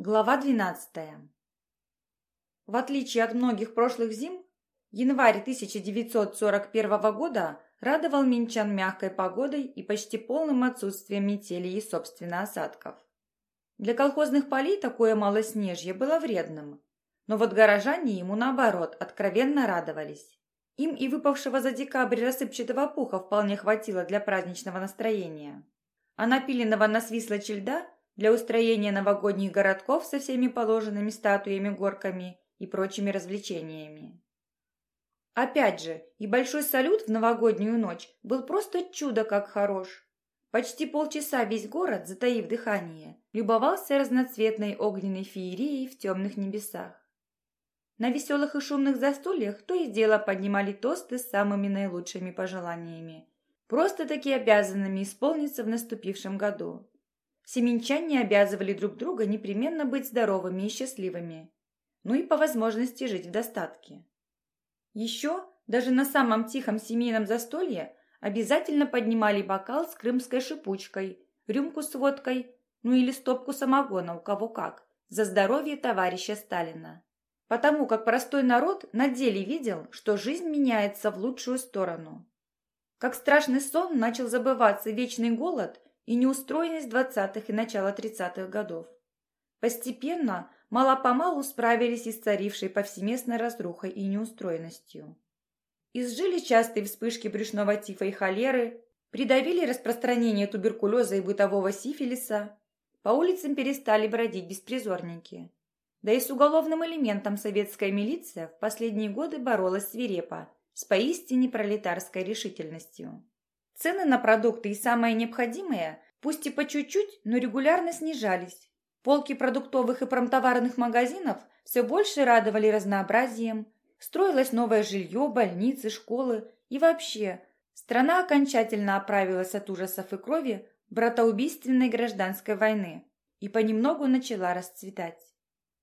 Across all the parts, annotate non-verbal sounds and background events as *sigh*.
Глава 12. В отличие от многих прошлых зим, январь 1941 года радовал минчан мягкой погодой и почти полным отсутствием метели и, собственно, осадков. Для колхозных полей такое малоснежье было вредным, но вот горожане ему, наоборот, откровенно радовались. Им и выпавшего за декабрь рассыпчатого пуха вполне хватило для праздничного настроения. А напиленного на свислочи льда – для устроения новогодних городков со всеми положенными статуями, горками и прочими развлечениями. Опять же, и большой салют в новогоднюю ночь был просто чудо как хорош. Почти полчаса весь город, затаив дыхание, любовался разноцветной огненной феерией в темных небесах. На веселых и шумных застольях то и дело поднимали тосты с самыми наилучшими пожеланиями, просто-таки обязанными исполниться в наступившем году. Семенчане обязывали друг друга непременно быть здоровыми и счастливыми, ну и по возможности жить в достатке. Еще, даже на самом тихом семейном застолье, обязательно поднимали бокал с крымской шипучкой, рюмку с водкой, ну или стопку самогона, у кого как, за здоровье товарища Сталина. Потому как простой народ на деле видел, что жизнь меняется в лучшую сторону. Как страшный сон начал забываться вечный голод и неустроенность двадцатых и начала тридцатых годов. Постепенно, мало-помалу справились и с царившей повсеместной разрухой и неустроенностью. Изжили частые вспышки брюшного тифа и холеры, придавили распространение туберкулеза и бытового сифилиса, по улицам перестали бродить беспризорники. Да и с уголовным элементом советская милиция в последние годы боролась свирепо, с поистине пролетарской решительностью. Цены на продукты и самое необходимое, пусть и по чуть-чуть, но регулярно снижались. Полки продуктовых и промтоварных магазинов все больше радовали разнообразием. Строилось новое жилье, больницы, школы и вообще. Страна окончательно оправилась от ужасов и крови братоубийственной гражданской войны и понемногу начала расцветать.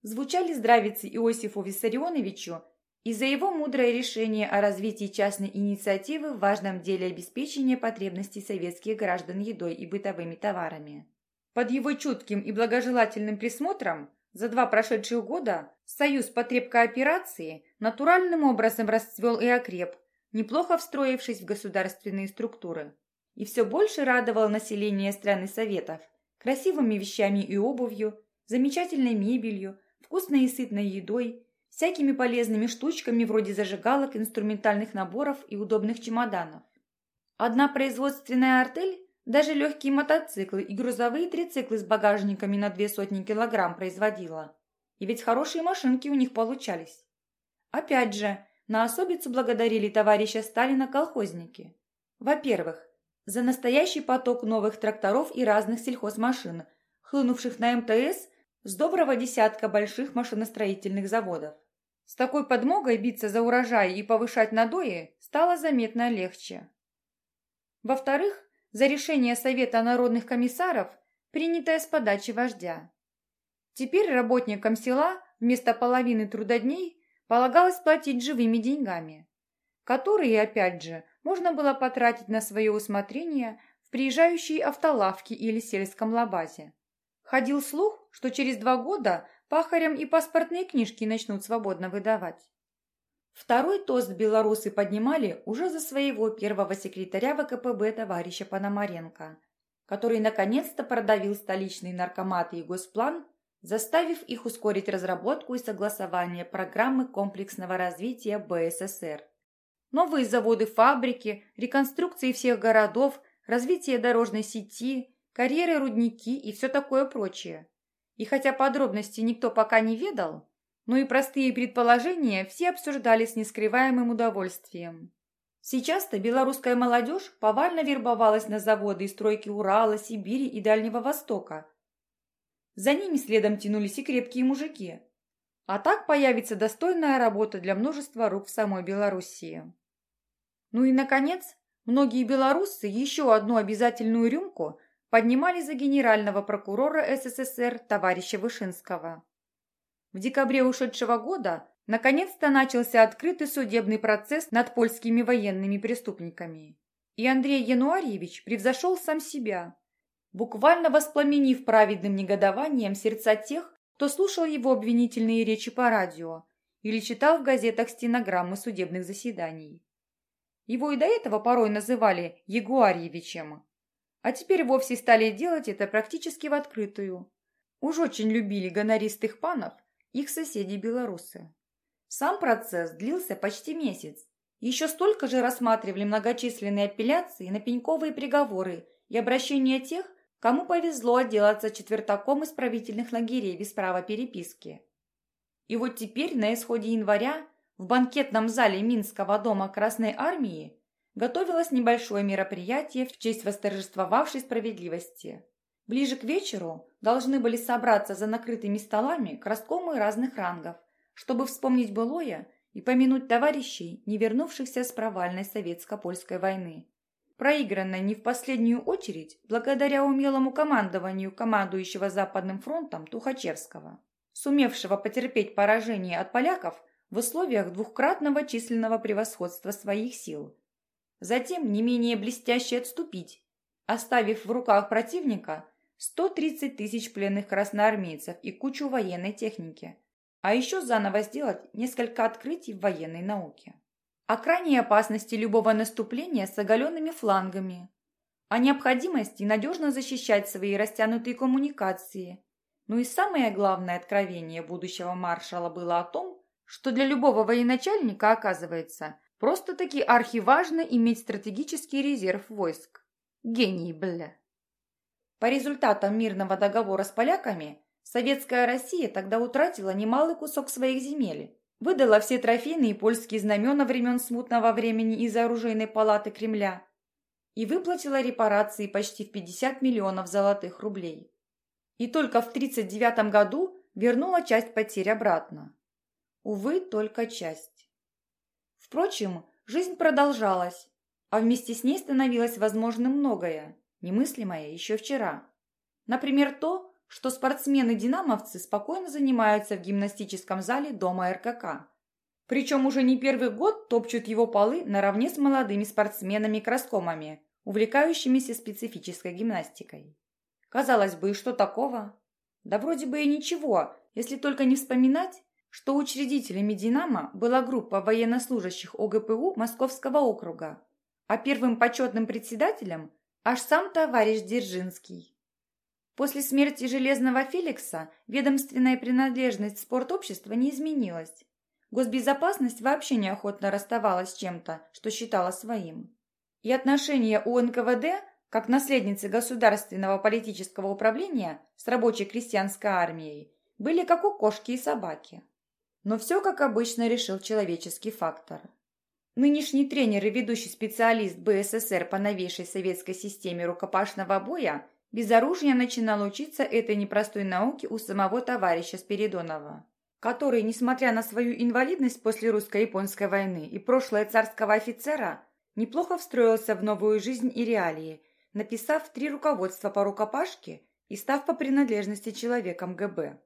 Звучали здравицы Иосифу Виссарионовичу и за его мудрое решение о развитии частной инициативы в важном деле обеспечения потребностей советских граждан едой и бытовыми товарами. Под его чутким и благожелательным присмотром за два прошедших года Союз потребкооперации натуральным образом расцвел и окреп, неплохо встроившись в государственные структуры. И все больше радовал население страны Советов красивыми вещами и обувью, замечательной мебелью, вкусной и сытной едой всякими полезными штучками вроде зажигалок, инструментальных наборов и удобных чемоданов. Одна производственная артель даже легкие мотоциклы и грузовые трициклы с багажниками на две сотни килограмм производила. И ведь хорошие машинки у них получались. Опять же, на особицу благодарили товарища Сталина колхозники. Во-первых, за настоящий поток новых тракторов и разных сельхозмашин, хлынувших на МТС с доброго десятка больших машиностроительных заводов. С такой подмогой биться за урожай и повышать надои стало заметно легче. Во-вторых, за решение Совета народных комиссаров, принятое с подачи вождя. Теперь работникам села вместо половины трудодней полагалось платить живыми деньгами, которые, опять же, можно было потратить на свое усмотрение в приезжающей автолавке или сельском лабазе. Ходил слух, что через два года пахарям и паспортные книжки начнут свободно выдавать. Второй тост белорусы поднимали уже за своего первого секретаря ВКПБ товарища Пономаренко, который наконец-то продавил столичные наркоматы и госплан, заставив их ускорить разработку и согласование программы комплексного развития БССР. Новые заводы-фабрики, реконструкции всех городов, развитие дорожной сети, карьеры, рудники и все такое прочее. И хотя подробностей никто пока не ведал, но и простые предположения все обсуждали с нескрываемым удовольствием. Сейчас-то белорусская молодежь повально вербовалась на заводы и стройки Урала, Сибири и Дальнего Востока. За ними следом тянулись и крепкие мужики. А так появится достойная работа для множества рук в самой Белоруссии. Ну и, наконец, многие белорусы еще одну обязательную рюмку поднимали за генерального прокурора СССР товарища Вышинского. В декабре ушедшего года наконец-то начался открытый судебный процесс над польскими военными преступниками. И Андрей Януарьевич превзошел сам себя, буквально воспламенив праведным негодованием сердца тех, кто слушал его обвинительные речи по радио или читал в газетах стенограммы судебных заседаний. Его и до этого порой называли Ягуарьевичем, а теперь вовсе стали делать это практически в открытую. Уж очень любили гонористых панов их соседи-белорусы. Сам процесс длился почти месяц. Еще столько же рассматривали многочисленные апелляции на пеньковые приговоры и обращения тех, кому повезло отделаться четвертаком исправительных лагерей без права переписки. И вот теперь, на исходе января, в банкетном зале Минского дома Красной Армии готовилось небольшое мероприятие в честь восторжествовавшей справедливости. Ближе к вечеру должны были собраться за накрытыми столами краскомы разных рангов, чтобы вспомнить былое и помянуть товарищей, не вернувшихся с провальной советско-польской войны. Проигранной не в последнюю очередь благодаря умелому командованию командующего Западным фронтом Тухачевского, сумевшего потерпеть поражение от поляков в условиях двухкратного численного превосходства своих сил. Затем не менее блестяще отступить, оставив в руках противника 130 тысяч пленных красноармейцев и кучу военной техники, а еще заново сделать несколько открытий в военной науке. О крайней опасности любого наступления с оголенными флангами, о необходимости надежно защищать свои растянутые коммуникации. Ну и самое главное откровение будущего маршала было о том, что для любого военачальника, оказывается, просто-таки архиважно иметь стратегический резерв войск. Гений, бля. По результатам мирного договора с поляками, советская Россия тогда утратила немалый кусок своих земель, выдала все трофейные польские знамена времен смутного времени из оружейной палаты Кремля и выплатила репарации почти в 50 миллионов золотых рублей. И только в 1939 году вернула часть потерь обратно. Увы, только часть. Впрочем, жизнь продолжалась, а вместе с ней становилось возможным многое, немыслимое еще вчера. Например, то, что спортсмены-динамовцы спокойно занимаются в гимнастическом зале дома РКК. Причем уже не первый год топчут его полы наравне с молодыми спортсменами-краскомами, увлекающимися специфической гимнастикой. Казалось бы, и что такого? Да вроде бы и ничего, если только не вспоминать, что учредителями «Динамо» была группа военнослужащих ОГПУ Московского округа, а первым почетным председателем аж сам товарищ Дзержинский. После смерти Железного Феликса ведомственная принадлежность спортобщества не изменилась. Госбезопасность вообще неохотно расставалась с чем-то, что считала своим. И отношения у НКВД, как наследницы государственного политического управления с рабочей крестьянской армией, были как у кошки и собаки. Но все, как обычно, решил человеческий фактор. Нынешний тренер и ведущий специалист БССР по новейшей советской системе рукопашного боя без оружия начинал учиться этой непростой науке у самого товарища Спиридонова, который, несмотря на свою инвалидность после русско-японской войны и прошлое царского офицера, неплохо встроился в новую жизнь и реалии, написав три руководства по рукопашке и став по принадлежности человеком ГБ.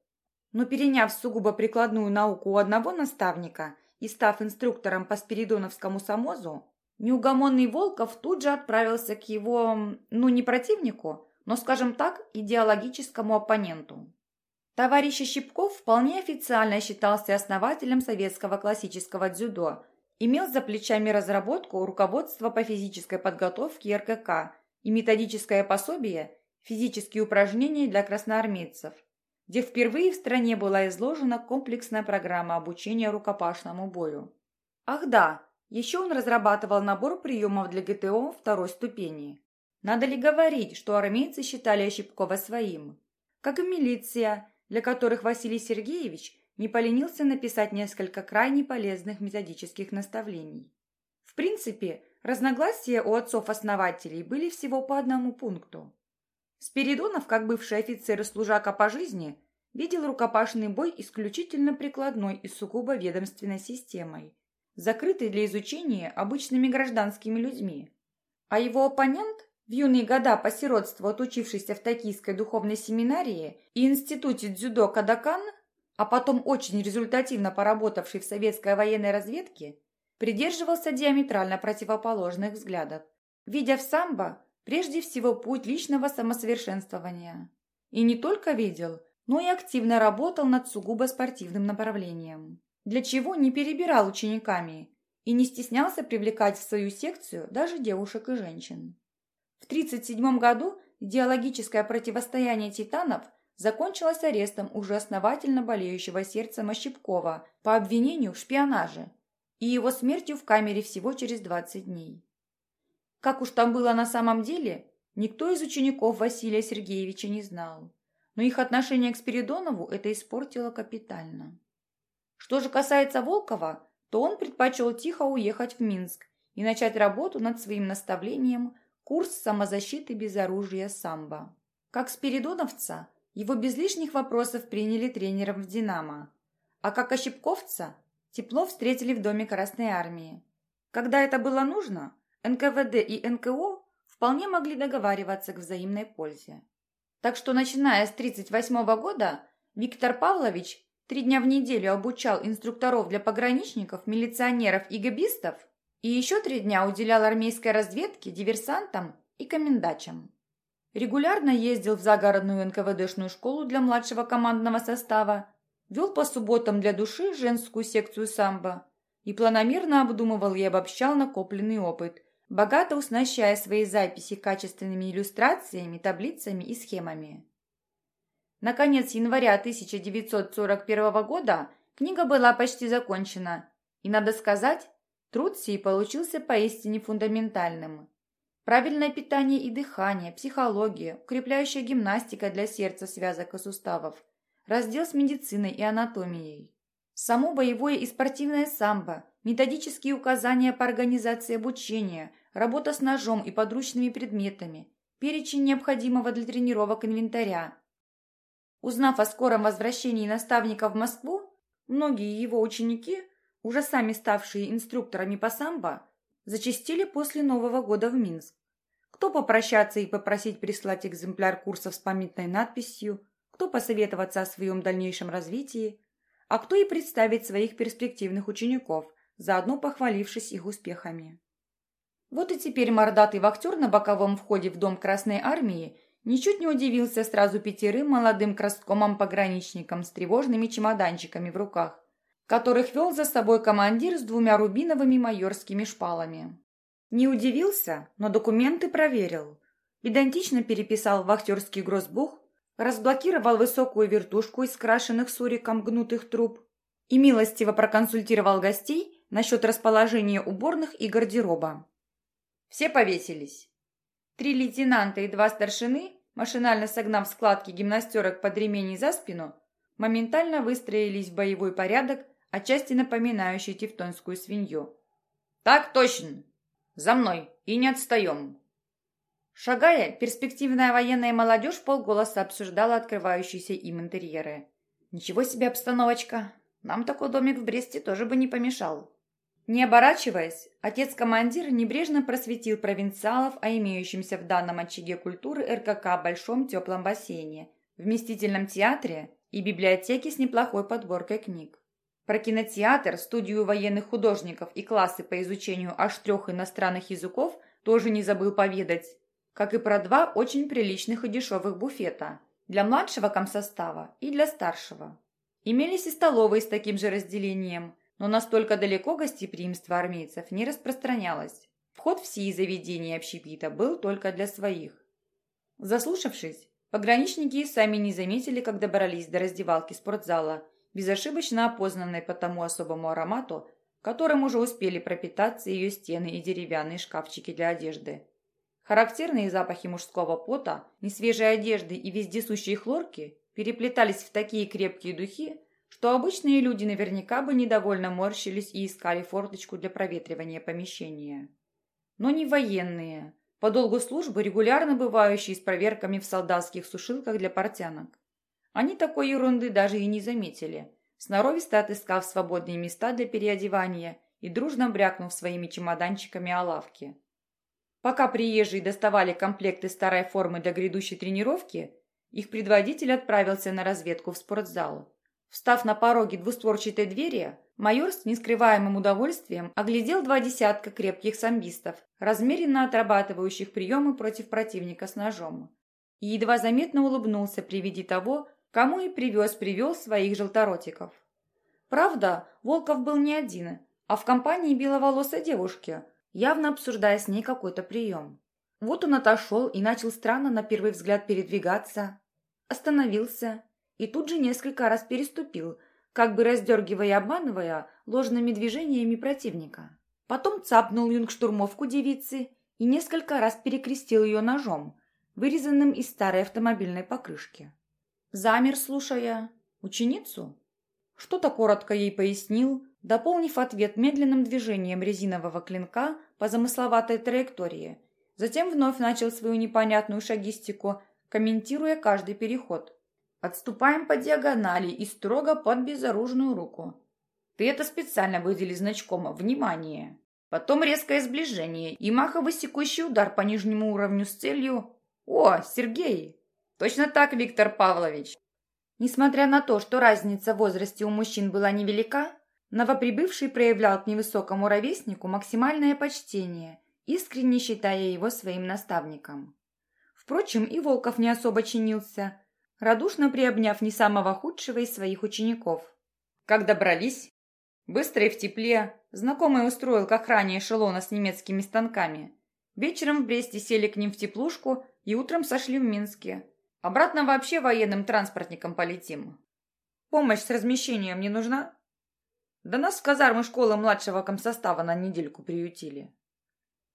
Но переняв сугубо прикладную науку у одного наставника и став инструктором по спиридоновскому самозу, неугомонный Волков тут же отправился к его, ну не противнику, но, скажем так, идеологическому оппоненту. Товарищ Щипков вполне официально считался основателем советского классического дзюдо, имел за плечами разработку руководства по физической подготовке РКК и методическое пособие «Физические упражнения для красноармейцев», где впервые в стране была изложена комплексная программа обучения рукопашному бою. Ах да, еще он разрабатывал набор приемов для ГТО второй ступени. Надо ли говорить, что армейцы считали Ощепкова своим? Как и милиция, для которых Василий Сергеевич не поленился написать несколько крайне полезных методических наставлений. В принципе, разногласия у отцов-основателей были всего по одному пункту. Спиридонов, как бывший офицер и служака по жизни, видел рукопашный бой исключительно прикладной и сугубо ведомственной системой, закрытой для изучения обычными гражданскими людьми. А его оппонент в юные года по сиротству отучившийся в Токийской духовной семинарии и институте дзюдо Кадакан, а потом очень результативно поработавший в советской военной разведке, придерживался диаметрально противоположных взглядов, видя в самбо прежде всего путь личного самосовершенствования. И не только видел, но и активно работал над сугубо спортивным направлением, для чего не перебирал учениками и не стеснялся привлекать в свою секцию даже девушек и женщин. В 1937 году идеологическое противостояние титанов закончилось арестом уже основательно болеющего сердцем Ощепкова по обвинению в шпионаже и его смертью в камере всего через 20 дней. Как уж там было на самом деле, никто из учеников Василия Сергеевича не знал но их отношение к Спиридонову это испортило капитально. Что же касается Волкова, то он предпочел тихо уехать в Минск и начать работу над своим наставлением «Курс самозащиты без оружия самбо». Как спиридоновца, его без лишних вопросов приняли тренером в «Динамо», а как ощепковца тепло встретили в Доме Красной Армии. Когда это было нужно, НКВД и НКО вполне могли договариваться к взаимной пользе. Так что, начиная с 1938 года, Виктор Павлович три дня в неделю обучал инструкторов для пограничников, милиционеров и габистов и еще три дня уделял армейской разведке, диверсантам и комендачам. Регулярно ездил в загородную НКВДшную школу для младшего командного состава, вел по субботам для души женскую секцию самбо и планомерно обдумывал и обобщал накопленный опыт – богато уснащая свои записи качественными иллюстрациями, таблицами и схемами. Наконец января 1941 года книга была почти закончена, и, надо сказать, труд сей получился поистине фундаментальным. Правильное питание и дыхание, психология, укрепляющая гимнастика для сердца, связок и суставов, раздел с медициной и анатомией. Само боевое и спортивное самбо, методические указания по организации обучения, работа с ножом и подручными предметами, перечень необходимого для тренировок инвентаря. Узнав о скором возвращении наставника в Москву, многие его ученики, уже сами ставшие инструкторами по самбо, зачастили после Нового года в Минск. Кто попрощаться и попросить прислать экземпляр курсов с памятной надписью, кто посоветоваться о своем дальнейшем развитии, а кто и представить своих перспективных учеников, заодно похвалившись их успехами. Вот и теперь мордатый вахтер на боковом входе в дом Красной Армии ничуть не удивился сразу пятерым молодым красткомам-пограничникам с тревожными чемоданчиками в руках, которых вел за собой командир с двумя рубиновыми майорскими шпалами. Не удивился, но документы проверил. Педантично переписал вахтерский грозбух, разблокировал высокую вертушку из крашенных суриком гнутых труб и милостиво проконсультировал гостей насчет расположения уборных и гардероба. Все повесились. Три лейтенанта и два старшины, машинально согнав складки гимнастерок под ремень за спину, моментально выстроились в боевой порядок, отчасти напоминающий тевтонскую свинью. «Так точно! За мной! И не отстаем!» Шагая, перспективная военная молодежь полголоса обсуждала открывающиеся им интерьеры. «Ничего себе обстановочка! Нам такой домик в Бресте тоже бы не помешал!» Не оборачиваясь, отец-командир небрежно просветил провинциалов о имеющемся в данном очаге культуры РКК большом теплом бассейне, вместительном театре и библиотеке с неплохой подборкой книг. Про кинотеатр, студию военных художников и классы по изучению аж трех иностранных языков тоже не забыл поведать, как и про два очень приличных и дешевых буфета для младшего комсостава и для старшего. Имелись и столовые с таким же разделением, но настолько далеко гостеприимство армейцев не распространялось. Вход в сии заведения общепита был только для своих. Заслушавшись, пограничники сами не заметили, как добрались до раздевалки спортзала, безошибочно опознанной по тому особому аромату, которым уже успели пропитаться ее стены и деревянные шкафчики для одежды. Характерные запахи мужского пота, несвежей одежды и вездесущей хлорки переплетались в такие крепкие духи, что обычные люди наверняка бы недовольно морщились и искали форточку для проветривания помещения. Но не военные, по долгу службы регулярно бывающие с проверками в солдатских сушилках для портянок. Они такой ерунды даже и не заметили, сноровисто отыскав свободные места для переодевания и дружно брякнув своими чемоданчиками о лавке. Пока приезжие доставали комплекты старой формы для грядущей тренировки, их предводитель отправился на разведку в спортзал. Встав на пороге двустворчатой двери, майор с нескрываемым удовольствием оглядел два десятка крепких самбистов, размеренно отрабатывающих приемы против противника с ножом. И едва заметно улыбнулся при виде того, кому и привез-привел своих желторотиков. Правда, Волков был не один, а в компании беловолосой девушки, явно обсуждая с ней какой-то прием. Вот он отошел и начал странно на первый взгляд передвигаться, остановился и тут же несколько раз переступил, как бы раздергивая и обманывая ложными движениями противника. Потом цапнул юнгштурмовку девицы и несколько раз перекрестил ее ножом, вырезанным из старой автомобильной покрышки. Замер, слушая ученицу. Что-то коротко ей пояснил, дополнив ответ медленным движением резинового клинка по замысловатой траектории. Затем вновь начал свою непонятную шагистику, комментируя каждый переход. «Отступаем по диагонали и строго под безоружную руку. Ты это специально выдели значком «Внимание». Потом резкое сближение и маховый секущий удар по нижнему уровню с целью «О, Сергей!» «Точно так, Виктор Павлович!» Несмотря на то, что разница в возрасте у мужчин была невелика, новоприбывший проявлял к невысокому ровеснику максимальное почтение, искренне считая его своим наставником. Впрочем, и Волков не особо чинился, радушно приобняв не самого худшего из своих учеников. Как добрались? Быстро и в тепле. Знакомый устроил к охране эшелона с немецкими станками. Вечером в Бресте сели к ним в теплушку и утром сошли в Минске. Обратно вообще военным транспортником полетим. Помощь с размещением не нужна? Да нас в казармы школы младшего комсостава на недельку приютили.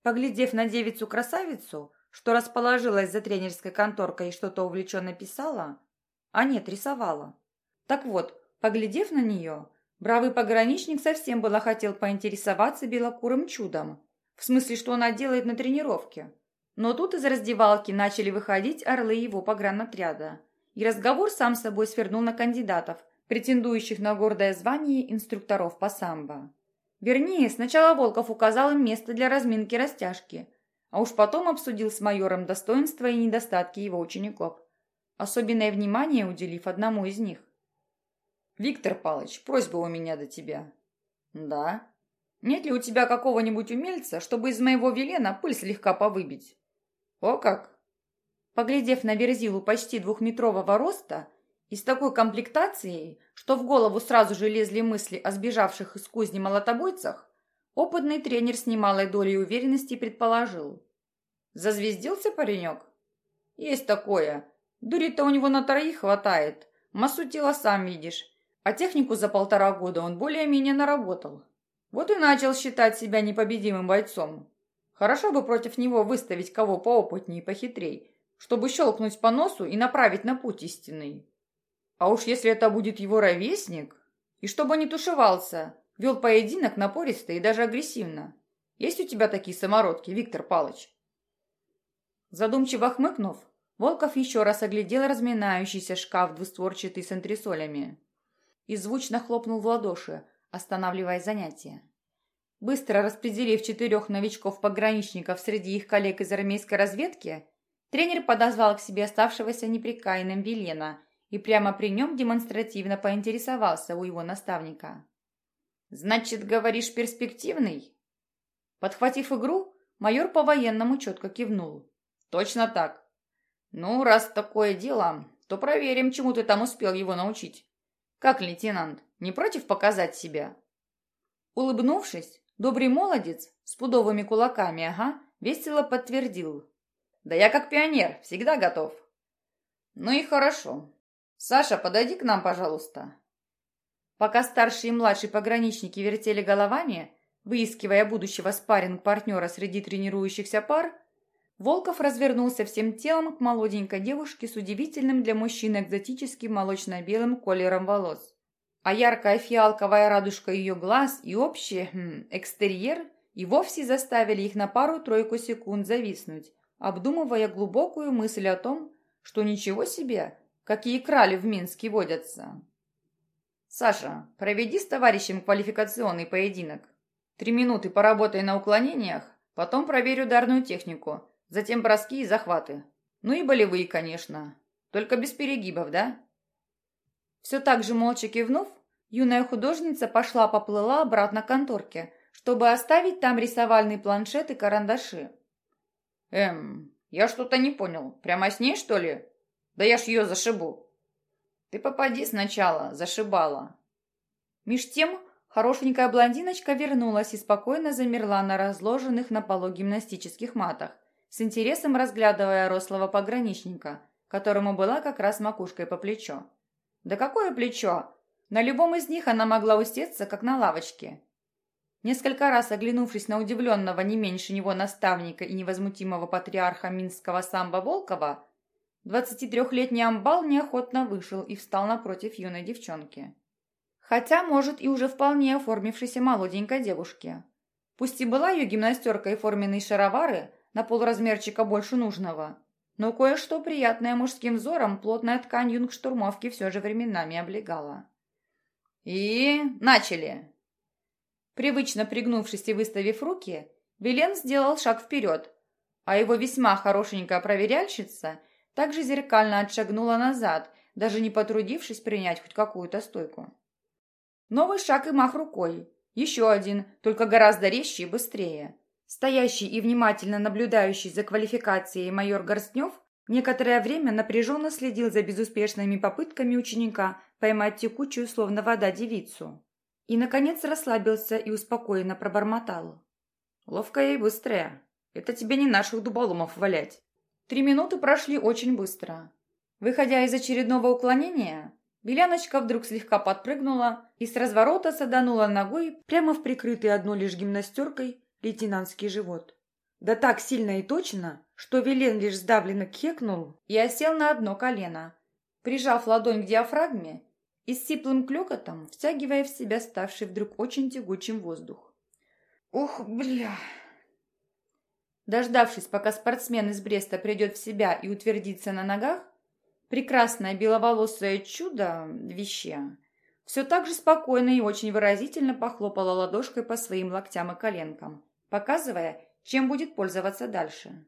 Поглядев на девицу-красавицу, что расположилась за тренерской конторкой и что-то увлеченно писала, а нет, рисовала. Так вот, поглядев на нее, Бравый пограничник совсем было хотел поинтересоваться белокурым чудом. В смысле, что она делает на тренировке. Но тут из раздевалки начали выходить орлы его погранотряда. И разговор сам собой свернул на кандидатов, претендующих на гордое звание инструкторов по самбо. Вернее, сначала Волков указал им место для разминки растяжки, а уж потом обсудил с майором достоинства и недостатки его учеников, особенное внимание уделив одному из них. «Виктор Палыч, просьба у меня до тебя». «Да». «Нет ли у тебя какого-нибудь умельца, чтобы из моего велена пыль слегка повыбить?» «О как!» Поглядев на Верзилу почти двухметрового роста и с такой комплектацией, что в голову сразу же лезли мысли о сбежавших из кузни молотобойцах, опытный тренер с немалой долей уверенности предположил. «Зазвездился паренек?» «Есть такое. Дури-то у него на троих хватает. Массу тела сам видишь. А технику за полтора года он более-менее наработал. Вот и начал считать себя непобедимым бойцом. Хорошо бы против него выставить кого поопытнее и похитрей, чтобы щелкнуть по носу и направить на путь истинный. А уж если это будет его ровесник, и чтобы не тушевался, вел поединок напористо и даже агрессивно. Есть у тебя такие самородки, Виктор Палыч? Задумчиво хмыкнув, Волков еще раз оглядел разминающийся шкаф двустворчатый с антресолями и звучно хлопнул в ладоши, останавливая занятие. Быстро распределив четырех новичков-пограничников среди их коллег из армейской разведки, тренер подозвал к себе оставшегося неприкаянным Велена и прямо при нем демонстративно поинтересовался у его наставника. «Значит, говоришь, перспективный?» Подхватив игру, майор по-военному четко кивнул. «Точно так. Ну, раз такое дело, то проверим, чему ты там успел его научить». «Как, лейтенант, не против показать себя?» Улыбнувшись, добрый молодец с пудовыми кулаками, ага, весело подтвердил. «Да я как пионер, всегда готов». «Ну и хорошо. Саша, подойди к нам, пожалуйста». Пока старший и младший пограничники вертели головами, выискивая будущего спарринг-партнера среди тренирующихся пар, Волков развернулся всем телом к молоденькой девушке с удивительным для мужчины экзотическим молочно-белым колером волос. А яркая фиалковая радужка ее глаз и общий хм, экстерьер и вовсе заставили их на пару-тройку секунд зависнуть, обдумывая глубокую мысль о том, что ничего себе, какие крали в Минске водятся. «Саша, проведи с товарищем квалификационный поединок. Три минуты поработай на уклонениях, потом проверь ударную технику, Затем броски и захваты. Ну и болевые, конечно. Только без перегибов, да? Все так же молча кивнув, юная художница пошла-поплыла обратно к конторке, чтобы оставить там рисовальный планшет и карандаши. Эм, я что-то не понял. Прямо с ней, что ли? Да я ж ее зашибу. Ты попади сначала, зашибала. Меж тем, хорошенькая блондиночка вернулась и спокойно замерла на разложенных на полу гимнастических матах, с интересом разглядывая рослого пограничника, которому была как раз макушкой по плечо. Да какое плечо? На любом из них она могла усесться, как на лавочке. Несколько раз оглянувшись на удивленного не меньше него наставника и невозмутимого патриарха Минского самбо Волкова, 23-летний амбал неохотно вышел и встал напротив юной девчонки. Хотя, может, и уже вполне оформившейся молоденькой девушки. Пусть и была ее гимнастерка и форменные шаровары на полразмерчика больше нужного, но кое-что приятное мужским взором плотная ткань юнгштурмовки все же временами облегала. «И начали!» Привычно пригнувшись и выставив руки, Белен сделал шаг вперед, а его весьма хорошенькая проверяльщица также зеркально отшагнула назад, даже не потрудившись принять хоть какую-то стойку. Новый шаг и мах рукой. Еще один, только гораздо резче и быстрее. Стоящий и внимательно наблюдающий за квалификацией майор Горстнев некоторое время напряженно следил за безуспешными попытками ученика поймать текучую, словно вода, девицу. И, наконец, расслабился и успокоенно пробормотал. «Ловкая и быстрая. Это тебе не наших дуболомов валять». Три минуты прошли очень быстро. Выходя из очередного уклонения, Беляночка вдруг слегка подпрыгнула и с разворота саданула ногой прямо в прикрытый одной лишь гимнастеркой лейтенантский живот. Да так сильно и точно, что Велен лишь сдавленно кекнул и осел на одно колено, прижав ладонь к диафрагме и с сиплым клёкотом, втягивая в себя ставший вдруг очень тягучим воздух. «Ух, бля!» Дождавшись, пока спортсмен из Бреста придет в себя и утвердится на ногах, прекрасное беловолосое чудо, веща, все так же спокойно и очень выразительно похлопала ладошкой по своим локтям и коленкам, показывая, чем будет пользоваться дальше.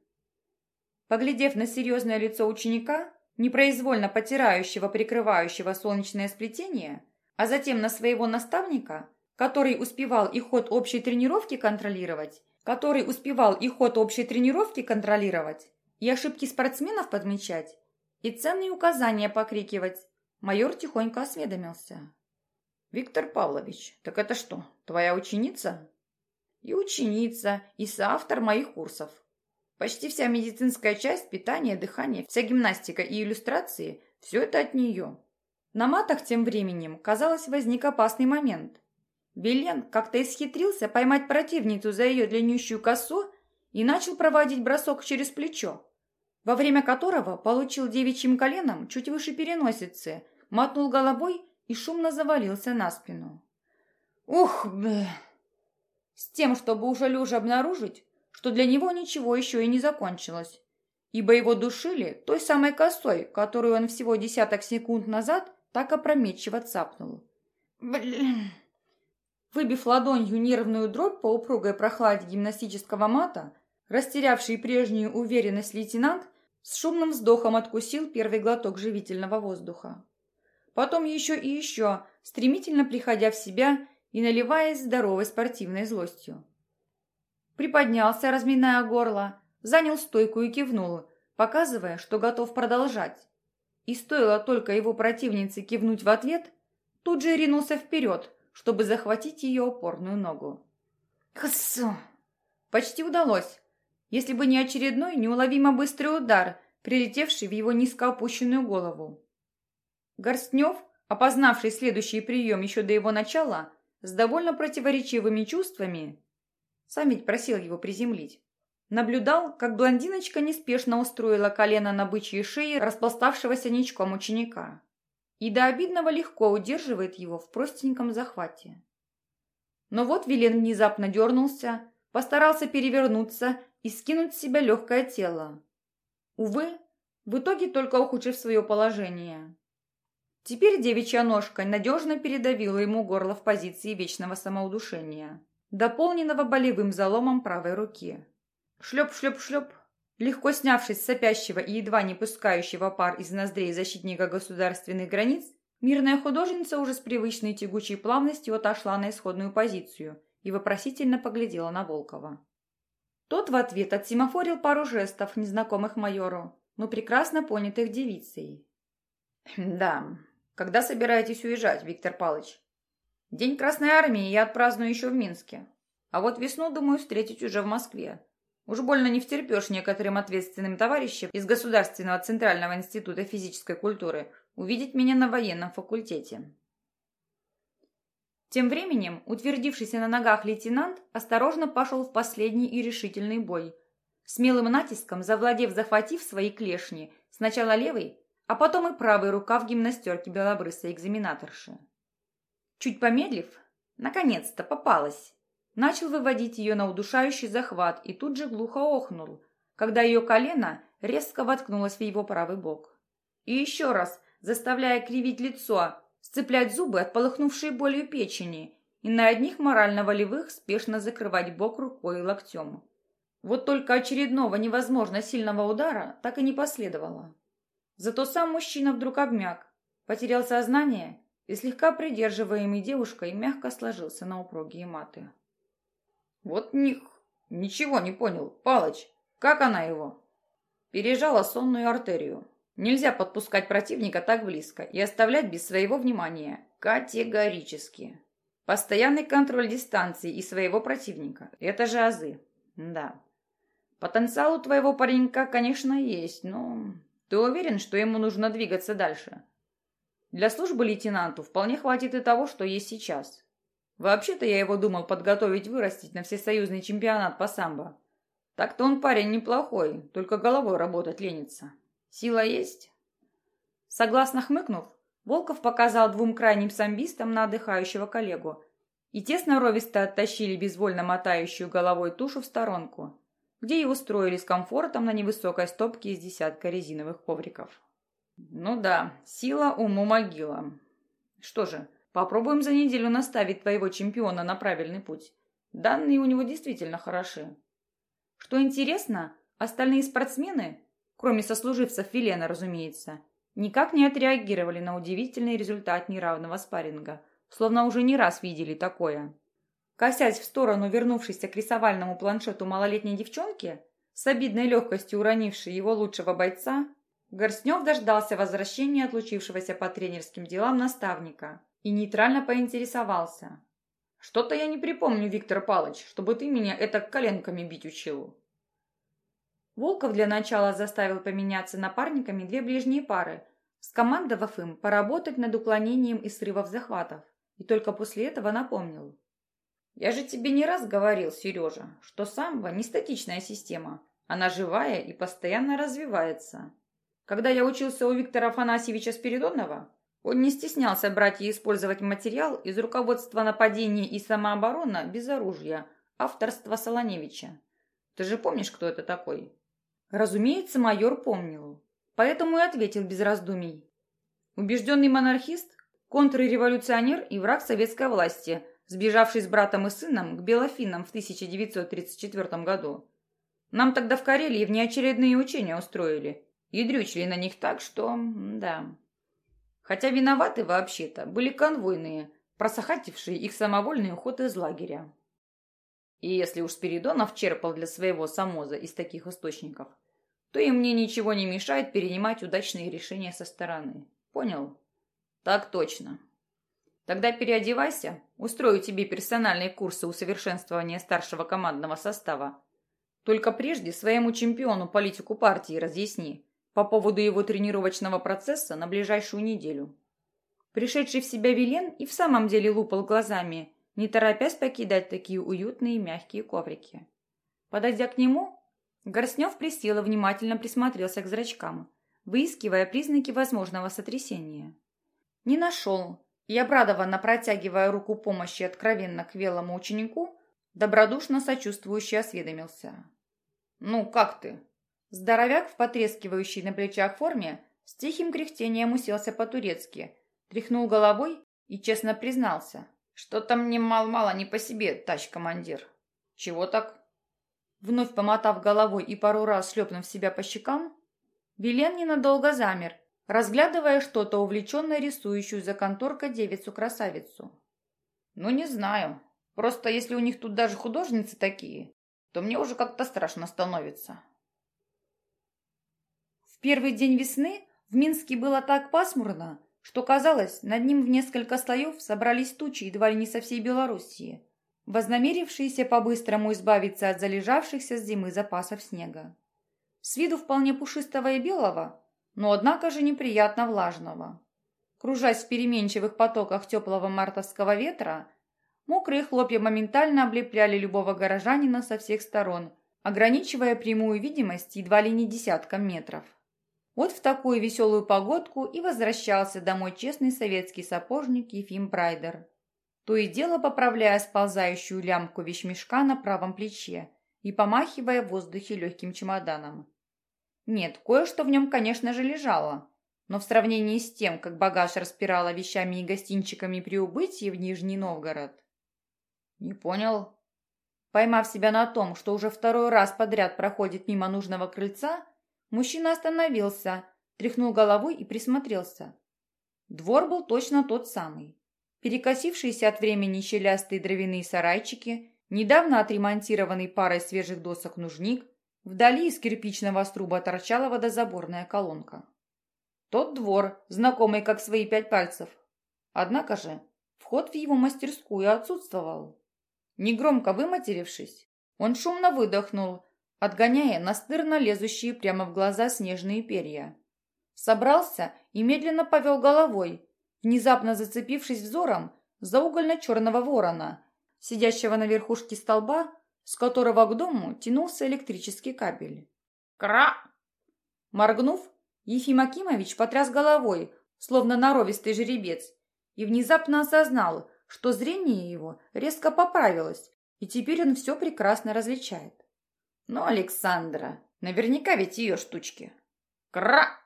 Поглядев на серьезное лицо ученика, непроизвольно потирающего, прикрывающего солнечное сплетение, а затем на своего наставника, который успевал и ход общей тренировки контролировать, который успевал и ход общей тренировки контролировать, и ошибки спортсменов подмечать, и ценные указания покрикивать, майор тихонько осведомился. «Виктор Павлович, так это что, твоя ученица?» «И ученица, и соавтор моих курсов», Почти вся медицинская часть, питание, дыхание, вся гимнастика и иллюстрации – все это от нее. На матах тем временем, казалось, возник опасный момент. Белен как-то исхитрился поймать противницу за ее длиннющую косу и начал проводить бросок через плечо, во время которого получил девичьим коленом чуть выше переносицы, мотнул головой и шумно завалился на спину. Ух, бля! С тем, чтобы уже лежа обнаружить, что для него ничего еще и не закончилось, ибо его душили той самой косой, которую он всего десяток секунд назад так опрометчиво цапнул. Блин. Выбив ладонью нервную дробь по упругой прохладе гимнастического мата, растерявший прежнюю уверенность лейтенант с шумным вздохом откусил первый глоток живительного воздуха. Потом еще и еще, стремительно приходя в себя и наливаясь здоровой спортивной злостью. Приподнялся, разминая горло, занял стойку и кивнул, показывая, что готов продолжать. И стоило только его противнице кивнуть в ответ, тут же ринулся вперед, чтобы захватить ее опорную ногу. Хсу! Почти удалось, если бы не очередной неуловимо быстрый удар, прилетевший в его низко опущенную голову. Горстнев, опознавший следующий прием еще до его начала, с довольно противоречивыми чувствами, сам ведь просил его приземлить. Наблюдал, как блондиночка неспешно устроила колено на бычьей шее распластавшегося ничком ученика. И до обидного легко удерживает его в простеньком захвате. Но вот Вилен внезапно дернулся, постарался перевернуться и скинуть с себя легкое тело. Увы, в итоге только ухудшив свое положение. Теперь девичья ножка надежно передавила ему горло в позиции вечного самоудушения дополненного болевым заломом правой руки. Шлеп-шлеп-шлеп. Легко снявшись с сопящего и едва не пускающего пар из ноздрей защитника государственных границ, мирная художница уже с привычной тягучей плавностью отошла на исходную позицию и вопросительно поглядела на Волкова. Тот в ответ отсемафорил пару жестов, незнакомых майору, но прекрасно понятых девицей. «Да, Когда собираетесь уезжать, Виктор Палыч? День Красной Армии я отпраздную еще в Минске. А вот весну, думаю, встретить уже в Москве. Уж больно не втерпешь некоторым ответственным товарищам из Государственного Центрального Института Физической Культуры увидеть меня на военном факультете. Тем временем утвердившийся на ногах лейтенант осторожно пошел в последний и решительный бой. Смелым натиском, завладев захватив свои клешни, сначала левый, а потом и правый рукав гимнастерки белобрысой экзаменаторши. Чуть помедлив, наконец-то попалась, начал выводить ее на удушающий захват и тут же глухо охнул, когда ее колено резко воткнулось в его правый бок. И еще раз, заставляя кривить лицо, сцеплять зубы от полыхнувшей болью печени и на одних морально-волевых спешно закрывать бок рукой и локтем. Вот только очередного невозможно сильного удара так и не последовало. Зато сам мужчина вдруг обмяк, потерял сознание и, слегка придерживаемый девушкой, мягко сложился на упругие маты. «Вот них... ничего не понял. Палыч, как она его?» Пережала сонную артерию. Нельзя подпускать противника так близко и оставлять без своего внимания. Категорически. Постоянный контроль дистанции и своего противника. Это же азы. Да. Потенциал у твоего паренька, конечно, есть, но... Ты уверен, что ему нужно двигаться дальше? Для службы лейтенанту вполне хватит и того, что есть сейчас. Вообще-то я его думал подготовить вырастить на всесоюзный чемпионат по самбо. Так-то он парень неплохой, только головой работать ленится. Сила есть?» Согласно хмыкнув, Волков показал двум крайним самбистам на отдыхающего коллегу, и те сноровисто оттащили безвольно мотающую головой тушу в сторонку, где и устроили с комфортом на невысокой стопке из десятка резиновых ковриков. «Ну да, сила уму могила. Что же, попробуем за неделю наставить твоего чемпиона на правильный путь. Данные у него действительно хороши. Что интересно, остальные спортсмены кроме сослуживцев Велена, разумеется, никак не отреагировали на удивительный результат неравного спарринга, словно уже не раз видели такое. Косясь в сторону вернувшейся к рисовальному планшету малолетней девчонки, с обидной легкостью уронившей его лучшего бойца, Горстнев дождался возвращения отлучившегося по тренерским делам наставника и нейтрально поинтересовался. «Что-то я не припомню, Виктор Палыч, чтобы ты меня это коленками бить учил». Волков для начала заставил поменяться напарниками две ближние пары, скомандовав им поработать над уклонением и срывов захватов, и только после этого напомнил. «Я же тебе не раз говорил, Сережа, что самбо не статичная система, она живая и постоянно развивается. Когда я учился у Виктора Афанасьевича Спиридонова, он не стеснялся брать и использовать материал из руководства нападения и самооборона без оружия, авторства Солоневича. Ты же помнишь, кто это такой?» Разумеется, майор помнил, поэтому и ответил без раздумий. Убежденный монархист, контрреволюционер и враг советской власти, сбежавший с братом и сыном к белофинам в 1934 году. Нам тогда в Карелии внеочередные учения устроили и дрючили на них так, что... да. Хотя виноваты вообще-то были конвойные, просохатившие их самовольный уход из лагеря. И если уж Спиридонов черпал для своего самоза из таких источников, то и мне ничего не мешает перенимать удачные решения со стороны. Понял? Так точно. Тогда переодевайся, устрою тебе персональные курсы усовершенствования старшего командного состава. Только прежде своему чемпиону политику партии разъясни по поводу его тренировочного процесса на ближайшую неделю. Пришедший в себя Вилен и в самом деле лупал глазами – не торопясь покидать такие уютные мягкие коврики. Подойдя к нему, Горснев присел и внимательно присмотрелся к зрачкам, выискивая признаки возможного сотрясения. Не нашел, и, обрадованно протягивая руку помощи откровенно к велому ученику, добродушно сочувствующе осведомился. «Ну, как ты?» Здоровяк в потрескивающей на плечах форме с тихим кряхтением уселся по-турецки, тряхнул головой и честно признался. «Что-то мне мало-мало не по себе, тач командир». «Чего так?» Вновь помотав головой и пару раз шлепнув себя по щекам, Вилен ненадолго замер, разглядывая что-то увлеченно рисующую за конторкой девицу-красавицу. «Ну, не знаю. Просто если у них тут даже художницы такие, то мне уже как-то страшно становится». В первый день весны в Минске было так пасмурно, что казалось, над ним в несколько слоев собрались тучи едва ли не со всей Белоруссии, вознамерившиеся по-быстрому избавиться от залежавшихся с зимы запасов снега. С виду вполне пушистого и белого, но однако же неприятно влажного. Кружась в переменчивых потоках теплого мартовского ветра, мокрые хлопья моментально облепляли любого горожанина со всех сторон, ограничивая прямую видимость едва ли не десятком метров. Вот в такую веселую погодку и возвращался домой честный советский сапожник Ефим Прайдер. То и дело поправляя сползающую лямку вещмешка на правом плече и помахивая в воздухе легким чемоданом. Нет, кое-что в нем, конечно же, лежало, но в сравнении с тем, как багаж распирала вещами и гостинчиками при убытии в Нижний Новгород. Не понял. Поймав себя на том, что уже второй раз подряд проходит мимо нужного крыльца, мужчина остановился, тряхнул головой и присмотрелся. Двор был точно тот самый. Перекосившиеся от времени щелястые дровяные сарайчики, недавно отремонтированный парой свежих досок нужник, вдали из кирпичного струба торчала водозаборная колонка. Тот двор, знакомый как свои пять пальцев. Однако же, вход в его мастерскую отсутствовал. Негромко выматерившись, он шумно выдохнул, отгоняя настырно лезущие прямо в глаза снежные перья. Собрался и медленно повел головой, внезапно зацепившись взором за угольно-черного ворона, сидящего на верхушке столба, с которого к дому тянулся электрический кабель. «Кра!» Моргнув, Ефим Акимович потряс головой, словно норовистый жеребец, и внезапно осознал, что зрение его резко поправилось, и теперь он все прекрасно различает. «Ну, Александра, наверняка ведь ее штучки». «Кра!»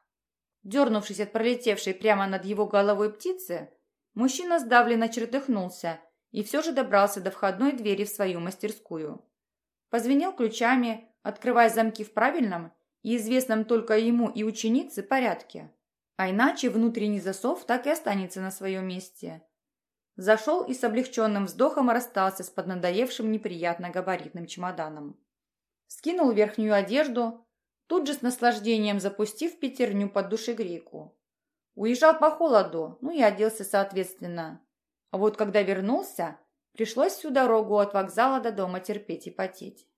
Дернувшись от пролетевшей прямо над его головой птицы, мужчина сдавленно чертыхнулся и все же добрался до входной двери в свою мастерскую. Позвенел ключами, открывая замки в правильном и известном только ему и ученице порядке. А иначе внутренний засов так и останется на своем месте. Зашел и с облегченным вздохом расстался с поднадоевшим неприятно габаритным чемоданом. Скинул верхнюю одежду, тут же с наслаждением запустив пятерню под душегрейку. Уезжал по холоду, ну и оделся соответственно. А вот когда вернулся, пришлось всю дорогу от вокзала до дома терпеть и потеть.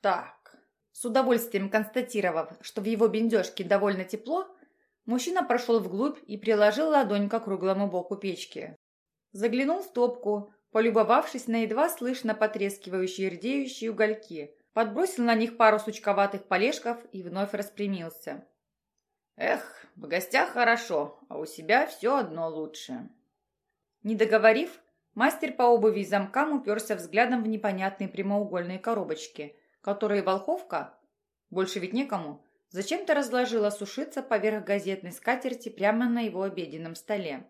Так, с удовольствием констатировав, что в его бендежке довольно тепло, мужчина прошел вглубь и приложил ладонь к круглому боку печки. Заглянул в топку, полюбовавшись на едва слышно потрескивающие рдеющие угольки, подбросил на них пару сучковатых полежков и вновь распрямился. «Эх, в гостях хорошо, а у себя все одно лучше». Не договорив, мастер по обуви и замкам уперся взглядом в непонятные прямоугольные коробочки – которые Волховка, больше ведь некому, зачем-то разложила сушиться поверх газетной скатерти прямо на его обеденном столе.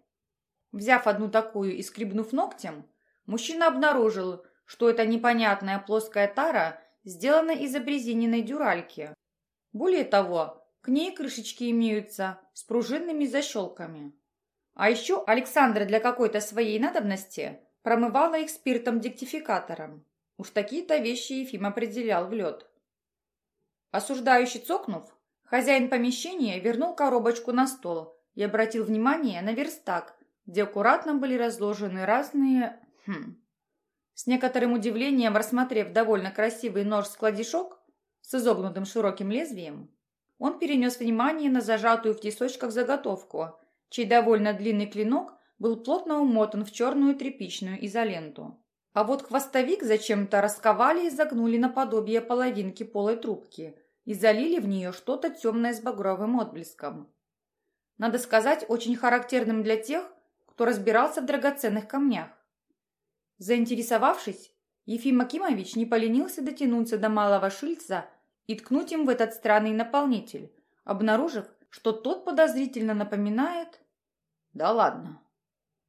Взяв одну такую и скребнув ногтем, мужчина обнаружил, что эта непонятная плоская тара сделана из обрезиненной дюральки. Более того, к ней крышечки имеются с пружинными защелками. А еще Александра для какой-то своей надобности промывала их спиртом-дектификатором. Уж такие-то вещи Ефим определял в лед. Осуждающий цокнув, хозяин помещения вернул коробочку на стол и обратил внимание на верстак, где аккуратно были разложены разные... Хм... С некоторым удивлением, рассмотрев довольно красивый нож-складишок с изогнутым широким лезвием, он перенес внимание на зажатую в тесочках заготовку, чей довольно длинный клинок был плотно умотан в черную тряпичную изоленту. А вот хвостовик зачем-то расковали и загнули наподобие половинки полой трубки и залили в нее что-то темное с багровым отблеском. Надо сказать, очень характерным для тех, кто разбирался в драгоценных камнях. Заинтересовавшись, Ефим Акимович не поленился дотянуться до малого шильца и ткнуть им в этот странный наполнитель, обнаружив, что тот подозрительно напоминает... Да ладно.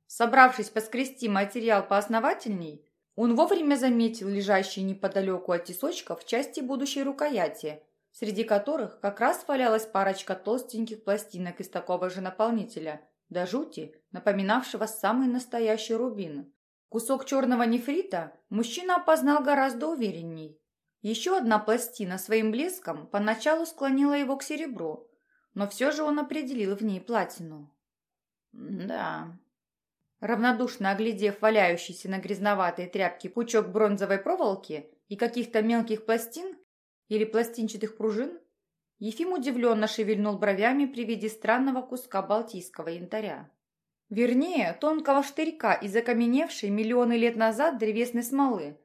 Собравшись поскрести материал поосновательней, он вовремя заметил лежащие неподалеку от тесочков части будущей рукояти, среди которых как раз валялась парочка толстеньких пластинок из такого же наполнителя, до жути, напоминавшего самый настоящий рубин. Кусок черного нефрита мужчина опознал гораздо уверенней. Еще одна пластина своим блеском поначалу склонила его к серебру, но все же он определил в ней платину. Да. Равнодушно оглядев валяющийся на грязноватой тряпке пучок бронзовой проволоки и каких-то мелких пластин или пластинчатых пружин, Ефим удивленно шевельнул бровями при виде странного куска балтийского янтаря. Вернее, тонкого штырька из окаменевшей миллионы лет назад древесной смолы,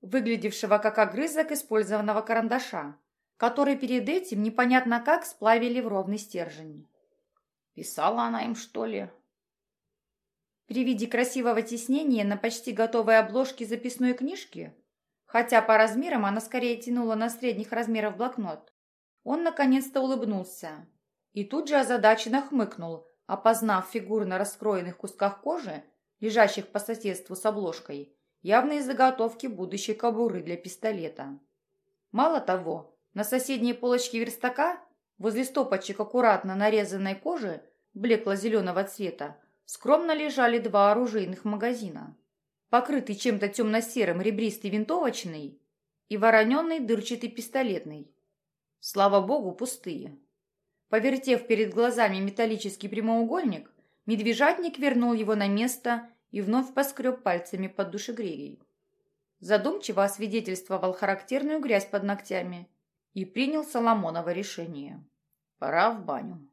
выглядевшего как огрызок использованного карандаша, который перед этим непонятно как сплавили в ровный стержень. Писала она им, что ли? При виде красивого тиснения на почти готовой обложке записной книжки, хотя по размерам она скорее тянула на средних размеров блокнот, он наконец-то улыбнулся и тут же озадаченно хмыкнул, опознав фигуры на раскроенных кусках кожи, лежащих по соседству с обложкой, явные заготовки будущей кобуры для пистолета. Мало того, на соседней полочке верстака, возле стопочек аккуратно нарезанной кожи, блекло-зеленого цвета, скромно лежали два оружейных магазина. Покрытый чем-то темно-серым ребристый винтовочный и вороненный дырчатый пистолетный. Слава богу, пустые. Повертев перед глазами металлический прямоугольник, медвежатник вернул его на место и вновь поскреб пальцами под душегреей. Задумчиво освидетельствовал характерную грязь под ногтями и принял Соломоново решение. Пора в баню.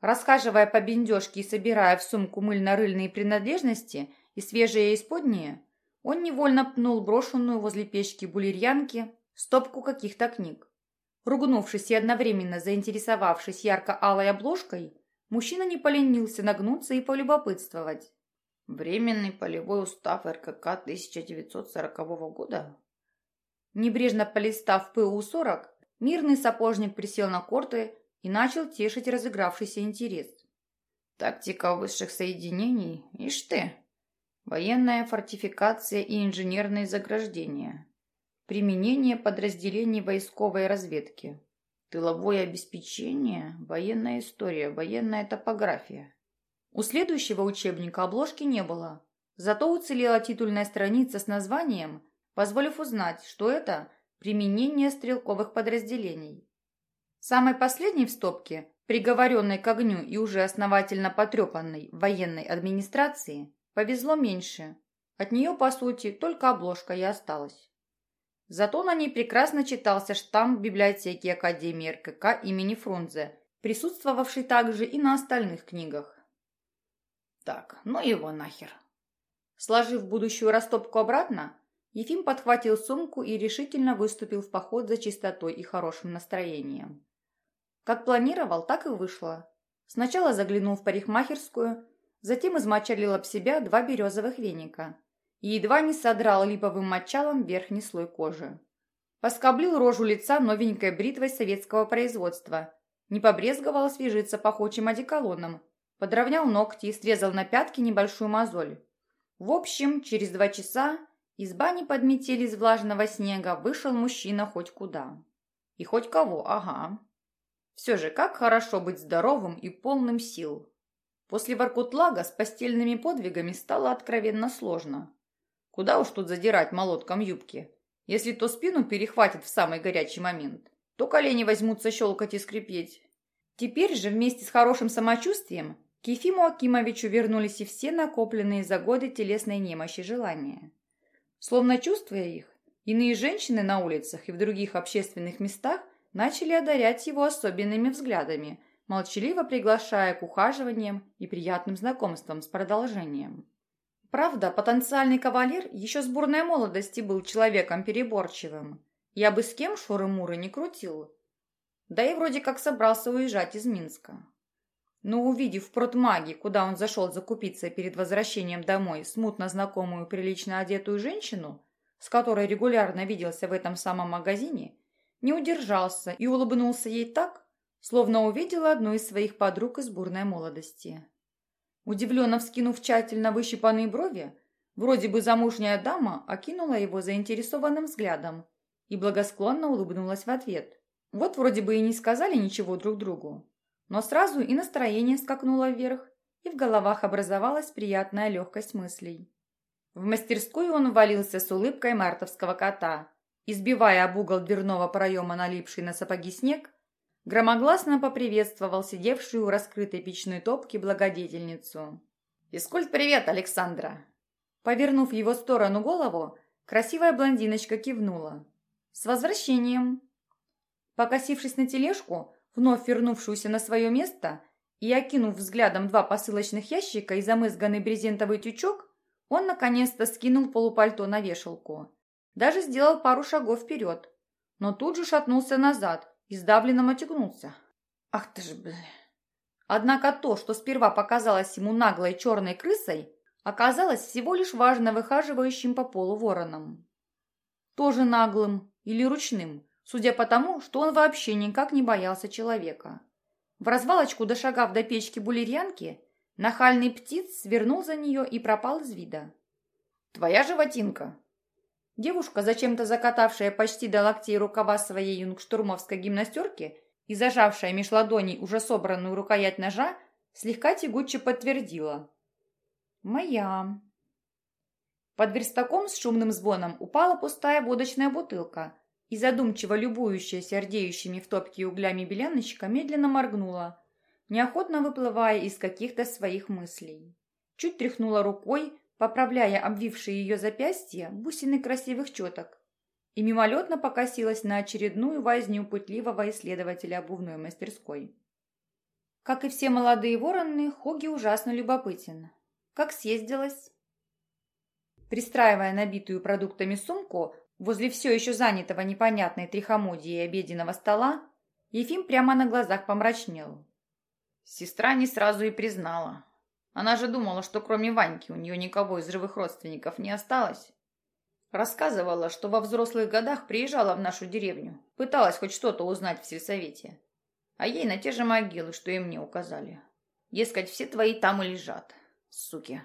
Расхаживая по бендежке и собирая в сумку мыльно-рыльные принадлежности и свежие исподние, он невольно пнул брошенную возле печки булерьянки стопку каких-то книг. Ругнувшись и одновременно заинтересовавшись ярко-алой обложкой, мужчина не поленился нагнуться и полюбопытствовать. Временный полевой устав РКК 1940 года? Небрежно полистав ПУ-40, мирный сапожник присел на корты и начал тешить разыгравшийся интерес. Тактика высших соединений, ишь ты, военная фортификация и инженерные заграждения. Применение подразделений войсковой разведки. Тыловое обеспечение, военная история, военная топография. У следующего учебника обложки не было. Зато уцелела титульная страница с названием, позволив узнать, что это применение стрелковых подразделений. Самой последней в стопке, приговоренной к огню и уже основательно потрепанной военной администрации, повезло меньше. От нее, по сути, только обложка и осталась. Зато на ней прекрасно читался штамп библиотеки Академии РКК имени Фрунзе, присутствовавший также и на остальных книгах. Так, ну его нахер. Сложив будущую растопку обратно, Ефим подхватил сумку и решительно выступил в поход за чистотой и хорошим настроением. Как планировал, так и вышло. Сначала заглянул в парикмахерскую, затем измочалил об себя два березовых веника – и едва не содрал липовым мочалом верхний слой кожи. Поскоблил рожу лица новенькой бритвой советского производства, не побрезговал освежиться пахучим одеколоном, подровнял ногти и срезал на пятки небольшую мозоль. В общем, через два часа из бани под метель из влажного снега вышел мужчина хоть куда. И хоть кого, ага. Все же, как хорошо быть здоровым и полным сил. После Воркутлага с постельными подвигами стало откровенно сложно. Куда уж тут задирать молотком юбки? Если то спину перехватит в самый горячий момент, то колени возьмутся щелкать и скрипеть. Теперь же вместе с хорошим самочувствием к Ефиму Акимовичу вернулись и все накопленные за годы телесной немощи желания. Словно чувствуя их, иные женщины на улицах и в других общественных местах начали одарять его особенными взглядами, молчаливо приглашая к ухаживаниям и приятным знакомствам с продолжением. Правда, потенциальный кавалер еще с бурной молодости был человеком переборчивым. Я бы с кем шуры-муры не крутил. Да и вроде как собрался уезжать из Минска. Но увидев в протмаге, куда он зашел закупиться перед возвращением домой, смутно знакомую прилично одетую женщину, с которой регулярно виделся в этом самом магазине, не удержался и улыбнулся ей так, словно увидел одну из своих подруг из бурной молодости. Удивленно вскинув тщательно выщипанные брови, вроде бы замужняя дама окинула его заинтересованным взглядом и благосклонно улыбнулась в ответ. Вот вроде бы и не сказали ничего друг другу, но сразу и настроение скакнуло вверх, и в головах образовалась приятная легкость мыслей. В мастерскую он ввалился с улыбкой мартовского кота, избивая об угол дверного проема налипший на сапоги снег, громогласно поприветствовал сидевшую у раскрытой печной топки благодетельницу. «Искуль привет, Александра!» Повернув его сторону голову, красивая блондиночка кивнула. «С возвращением!» Покосившись на тележку, вновь вернувшуюся на свое место, и окинув взглядом два посылочных ящика и замызганный брезентовый тючок, он наконец-то скинул полупальто на вешалку. Даже сделал пару шагов вперед, но тут же шатнулся назад и сдавленно мотягнулся. «Ах ты ж, бля!» Однако то, что сперва показалось ему наглой черной крысой, оказалось всего лишь важно выхаживающим по полу вороном. Тоже наглым или ручным, судя по тому, что он вообще никак не боялся человека. В развалочку, дошагав до печки булерьянки, нахальный птиц свернул за нее и пропал из вида. «Твоя животинка!» Девушка, зачем-то закатавшая почти до локтей рукава своей юнгштурмовской гимнастерки и зажавшая меж ладоней уже собранную рукоять ножа, слегка тягуче подтвердила. «Моя». Под верстаком с шумным звоном упала пустая водочная бутылка, и задумчиво любующаяся рдеющими в топке углями беляночка медленно моргнула, неохотно выплывая из каких-то своих мыслей. Чуть тряхнула рукой, поправляя обвившие ее запястья бусины красивых четок, и мимолетно покосилась на очередную возню пытливого исследователя обувной мастерской. Как и все молодые вороны, Хоги ужасно любопытен. Как съездилась? Пристраивая набитую продуктами сумку, Возле все еще занятого непонятной трихомудией обеденного стола Ефим прямо на глазах помрачнел. Сестра не сразу и признала. Она же думала, что кроме Ваньки у нее никого из живых родственников не осталось. Рассказывала, что во взрослых годах приезжала в нашу деревню, пыталась хоть что-то узнать в сельсовете. А ей на те же могилы, что и мне указали. Дескать, все твои там и лежат, суки.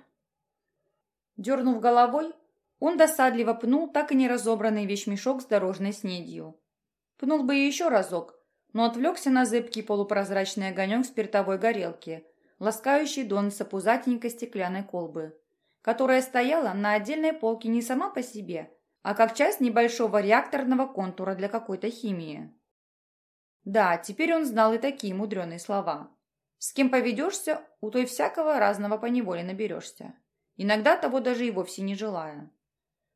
Дернув головой, он досадливо пнул так и не разобранный вещмешок с дорожной снедью. Пнул бы еще разок, но отвлекся на зыбкий полупрозрачный огонек спиртовой горелки, ласкающий донца пузатенькой стеклянной колбы, которая стояла на отдельной полке не сама по себе, а как часть небольшого реакторного контура для какой-то химии. Да, теперь он знал и такие мудреные слова. С кем поведешься, у той всякого разного поневоле наберешься. Иногда того даже и вовсе не желая.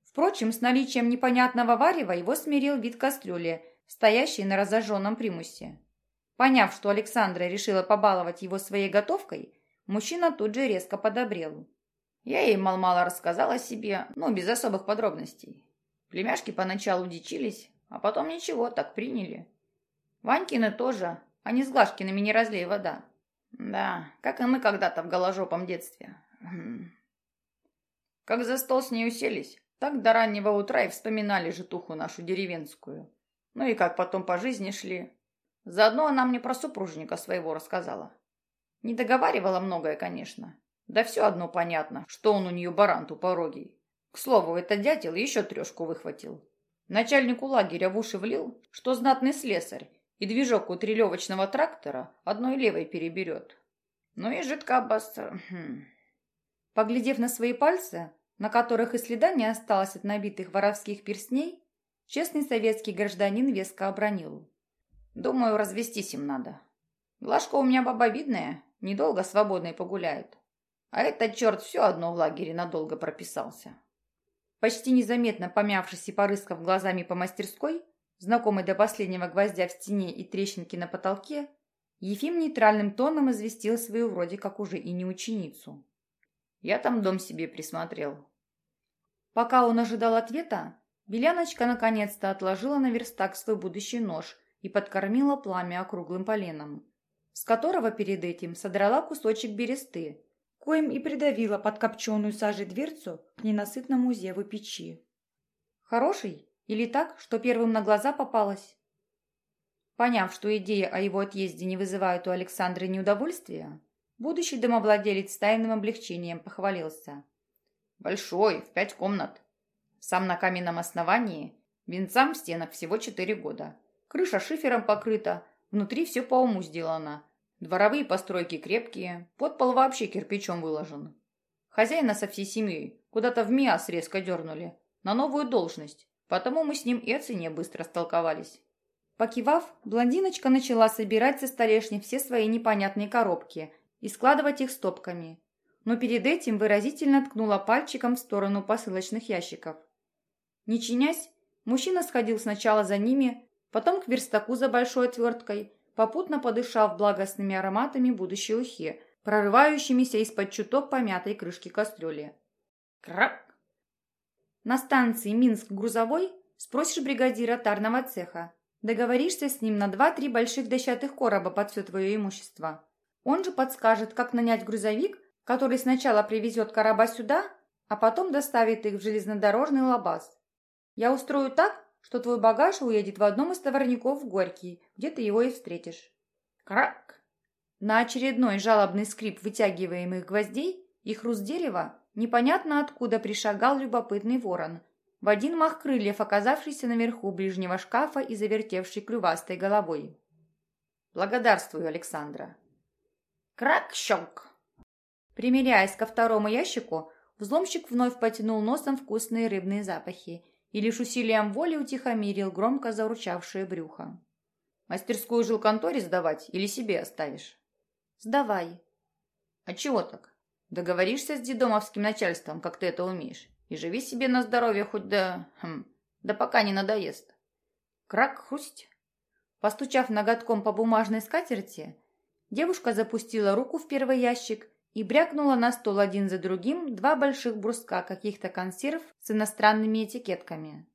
Впрочем, с наличием непонятного варева его смирил вид кастрюли, стоящей на разожженном примусе. Поняв, что Александра решила побаловать его своей готовкой, мужчина тут же резко подобрел. Я ей мал-мало рассказала о себе, но без особых подробностей. Племяшки поначалу дичились, а потом ничего, так приняли. Ванькины тоже, они с Глашкиными не разлей вода. Да, как и мы когда-то в голожопом детстве. Как за стол с ней уселись, так до раннего утра и вспоминали житуху нашу деревенскую. Ну и как потом по жизни шли. Заодно она мне про супружника своего рассказала. Не договаривала многое, конечно. Да все одно понятно, что он у нее баран тупорогий. К слову, этот дятел еще трешку выхватил. Начальнику лагеря в уши влил, что знатный слесарь и движок у трелевочного трактора одной левой переберет. Ну и жидко обостр... Хм. Поглядев на свои пальцы, на которых и следа не осталось от набитых воровских перстней, честный советский гражданин веско обронил. «Думаю, развестись им надо. Глашка у меня баба видная, недолго свободной погуляет. А этот черт все одно в лагере надолго прописался». Почти незаметно помявшись и порыскав глазами по мастерской, знакомый до последнего гвоздя в стене и трещинки на потолке, Ефим нейтральным тоном известил свою вроде как уже и не ученицу. «Я там дом себе присмотрел. Пока он ожидал ответа, Беляночка наконец-то отложила на верстак свой будущий нож и подкормила пламя округлым поленом, с которого перед этим содрала кусочек бересты, коим и придавила под копченую сажей дверцу к ненасытному зеву печи. Хороший или так, что первым на глаза попалась? Поняв, что идея о его отъезде не вызывает у Александры неудовольствия, будущий домовладелец с тайным облегчением похвалился. Большой, в пять комнат. Сам на каменном основании, венцам в стенах всего четыре года. Крыша шифером покрыта, внутри все по уму сделано. Дворовые постройки крепкие, подпол вообще кирпичом выложен. Хозяина со всей семьей куда-то в МИАС резко дернули, на новую должность, потому мы с ним и о цене быстро столковались. Покивав, блондиночка начала собирать со столешни все свои непонятные коробки и складывать их стопками. Но перед этим выразительно ткнула пальчиком в сторону посылочных ящиков. Не чинясь, мужчина сходил сначала за ними, потом к верстаку за большой отверткой, попутно подышав благостными ароматами будущей ухи, прорывающимися из-под чуток помятой крышки кастрюли. Крак! На станции Минск-Грузовой спросишь бригадира тарного цеха. Договоришься с ним на два-три больших дощатых короба под все твое имущество. Он же подскажет, как нанять грузовик, который сначала привезет короба сюда, а потом доставит их в железнодорожный лабаз. Я устрою так, что твой багаж уедет в одном из товарников в Горький, где ты его и встретишь. Крак! На очередной жалобный скрип вытягиваемых гвоздей и хруст дерева непонятно откуда пришагал любопытный ворон, в один мах крыльев оказавшийся наверху ближнего шкафа и завертевший клювастой головой. «Благодарствую, Александра!» «Крак-щелк!» Примеряясь ко второму ящику, взломщик вновь потянул носом вкусные рыбные запахи и лишь усилием воли утихомирил громко заручавшее брюхо. «Мастерскую жилконторе сдавать или себе оставишь?» «Сдавай». «А чего так? Договоришься с дедомовским начальством, как ты это умеешь, и живи себе на здоровье хоть до... Хм, да пока не надоест». Крак-хрусть. Постучав ноготком по бумажной скатерти, девушка запустила руку в первый ящик и брякнула на стол один за другим два больших бруска каких-то консерв с иностранными этикетками.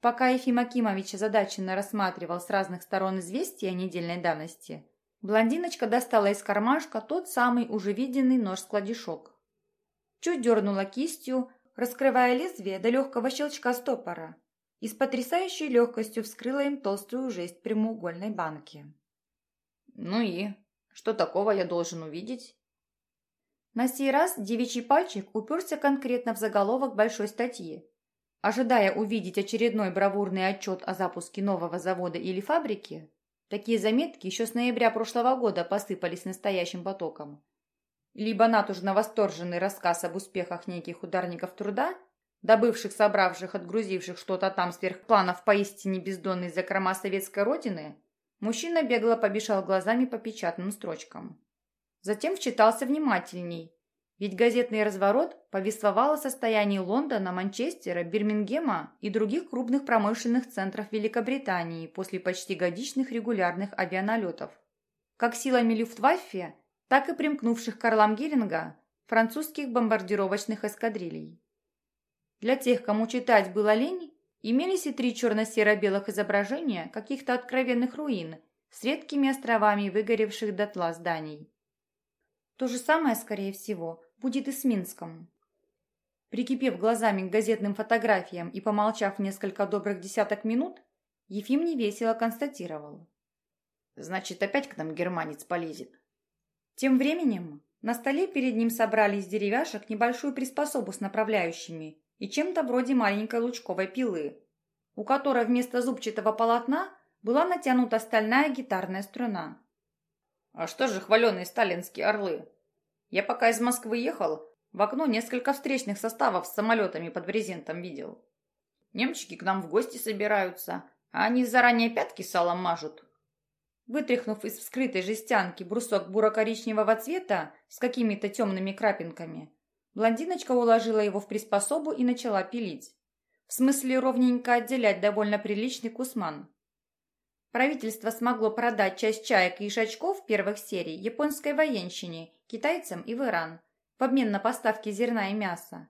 Пока Ефим Акимович озадаченно рассматривал с разных сторон известия о недельной давности, блондиночка достала из кармашка тот самый уже виденный нож-складишок. Чуть дернула кистью, раскрывая лезвие до легкого щелчка стопора, и с потрясающей легкостью вскрыла им толстую жесть прямоугольной банки. «Ну и? Что такого я должен увидеть?» На сей раз девичий пальчик уперся конкретно в заголовок большой статьи. Ожидая увидеть очередной бравурный отчет о запуске нового завода или фабрики, такие заметки еще с ноября прошлого года посыпались настоящим потоком. Либо натужно восторженный рассказ об успехах неких ударников труда, добывших, собравших, отгрузивших что-то там сверх планов поистине бездонной закрома советской родины, мужчина бегло побежал глазами по печатным строчкам. Затем вчитался внимательней, ведь газетный разворот повествовал о состоянии Лондона, Манчестера, Бирмингема и других крупных промышленных центров Великобритании после почти годичных регулярных авианалетов. Как силами Люфтваффе, так и примкнувших к орлам Геринга французских бомбардировочных эскадрилей. Для тех, кому читать было лень, имелись и три черно-серо-белых изображения каких-то откровенных руин с редкими островами выгоревших дотла зданий. То же самое, скорее всего, будет и с Минском. Прикипев глазами к газетным фотографиям и помолчав несколько добрых десяток минут, Ефим невесело констатировал. «Значит, опять к нам германец полезет». Тем временем на столе перед ним собрали из деревяшек небольшую приспособу с направляющими и чем-то вроде маленькой лучковой пилы, у которой вместо зубчатого полотна была натянута стальная гитарная струна. А что же хваленые сталинские орлы? Я пока из Москвы ехал, в окно несколько встречных составов с самолетами под брезентом видел. Немчики к нам в гости собираются, а они заранее пятки салом мажут. Вытряхнув из вскрытой жестянки брусок буро-коричневого цвета с какими-то темными крапинками, блондиночка уложила его в приспособу и начала пилить. В смысле ровненько отделять довольно приличный кусман. Правительство смогло продать часть чаек и ишачков первых серий японской военщине, китайцам и в Иран, в обмен на поставки зерна и мяса.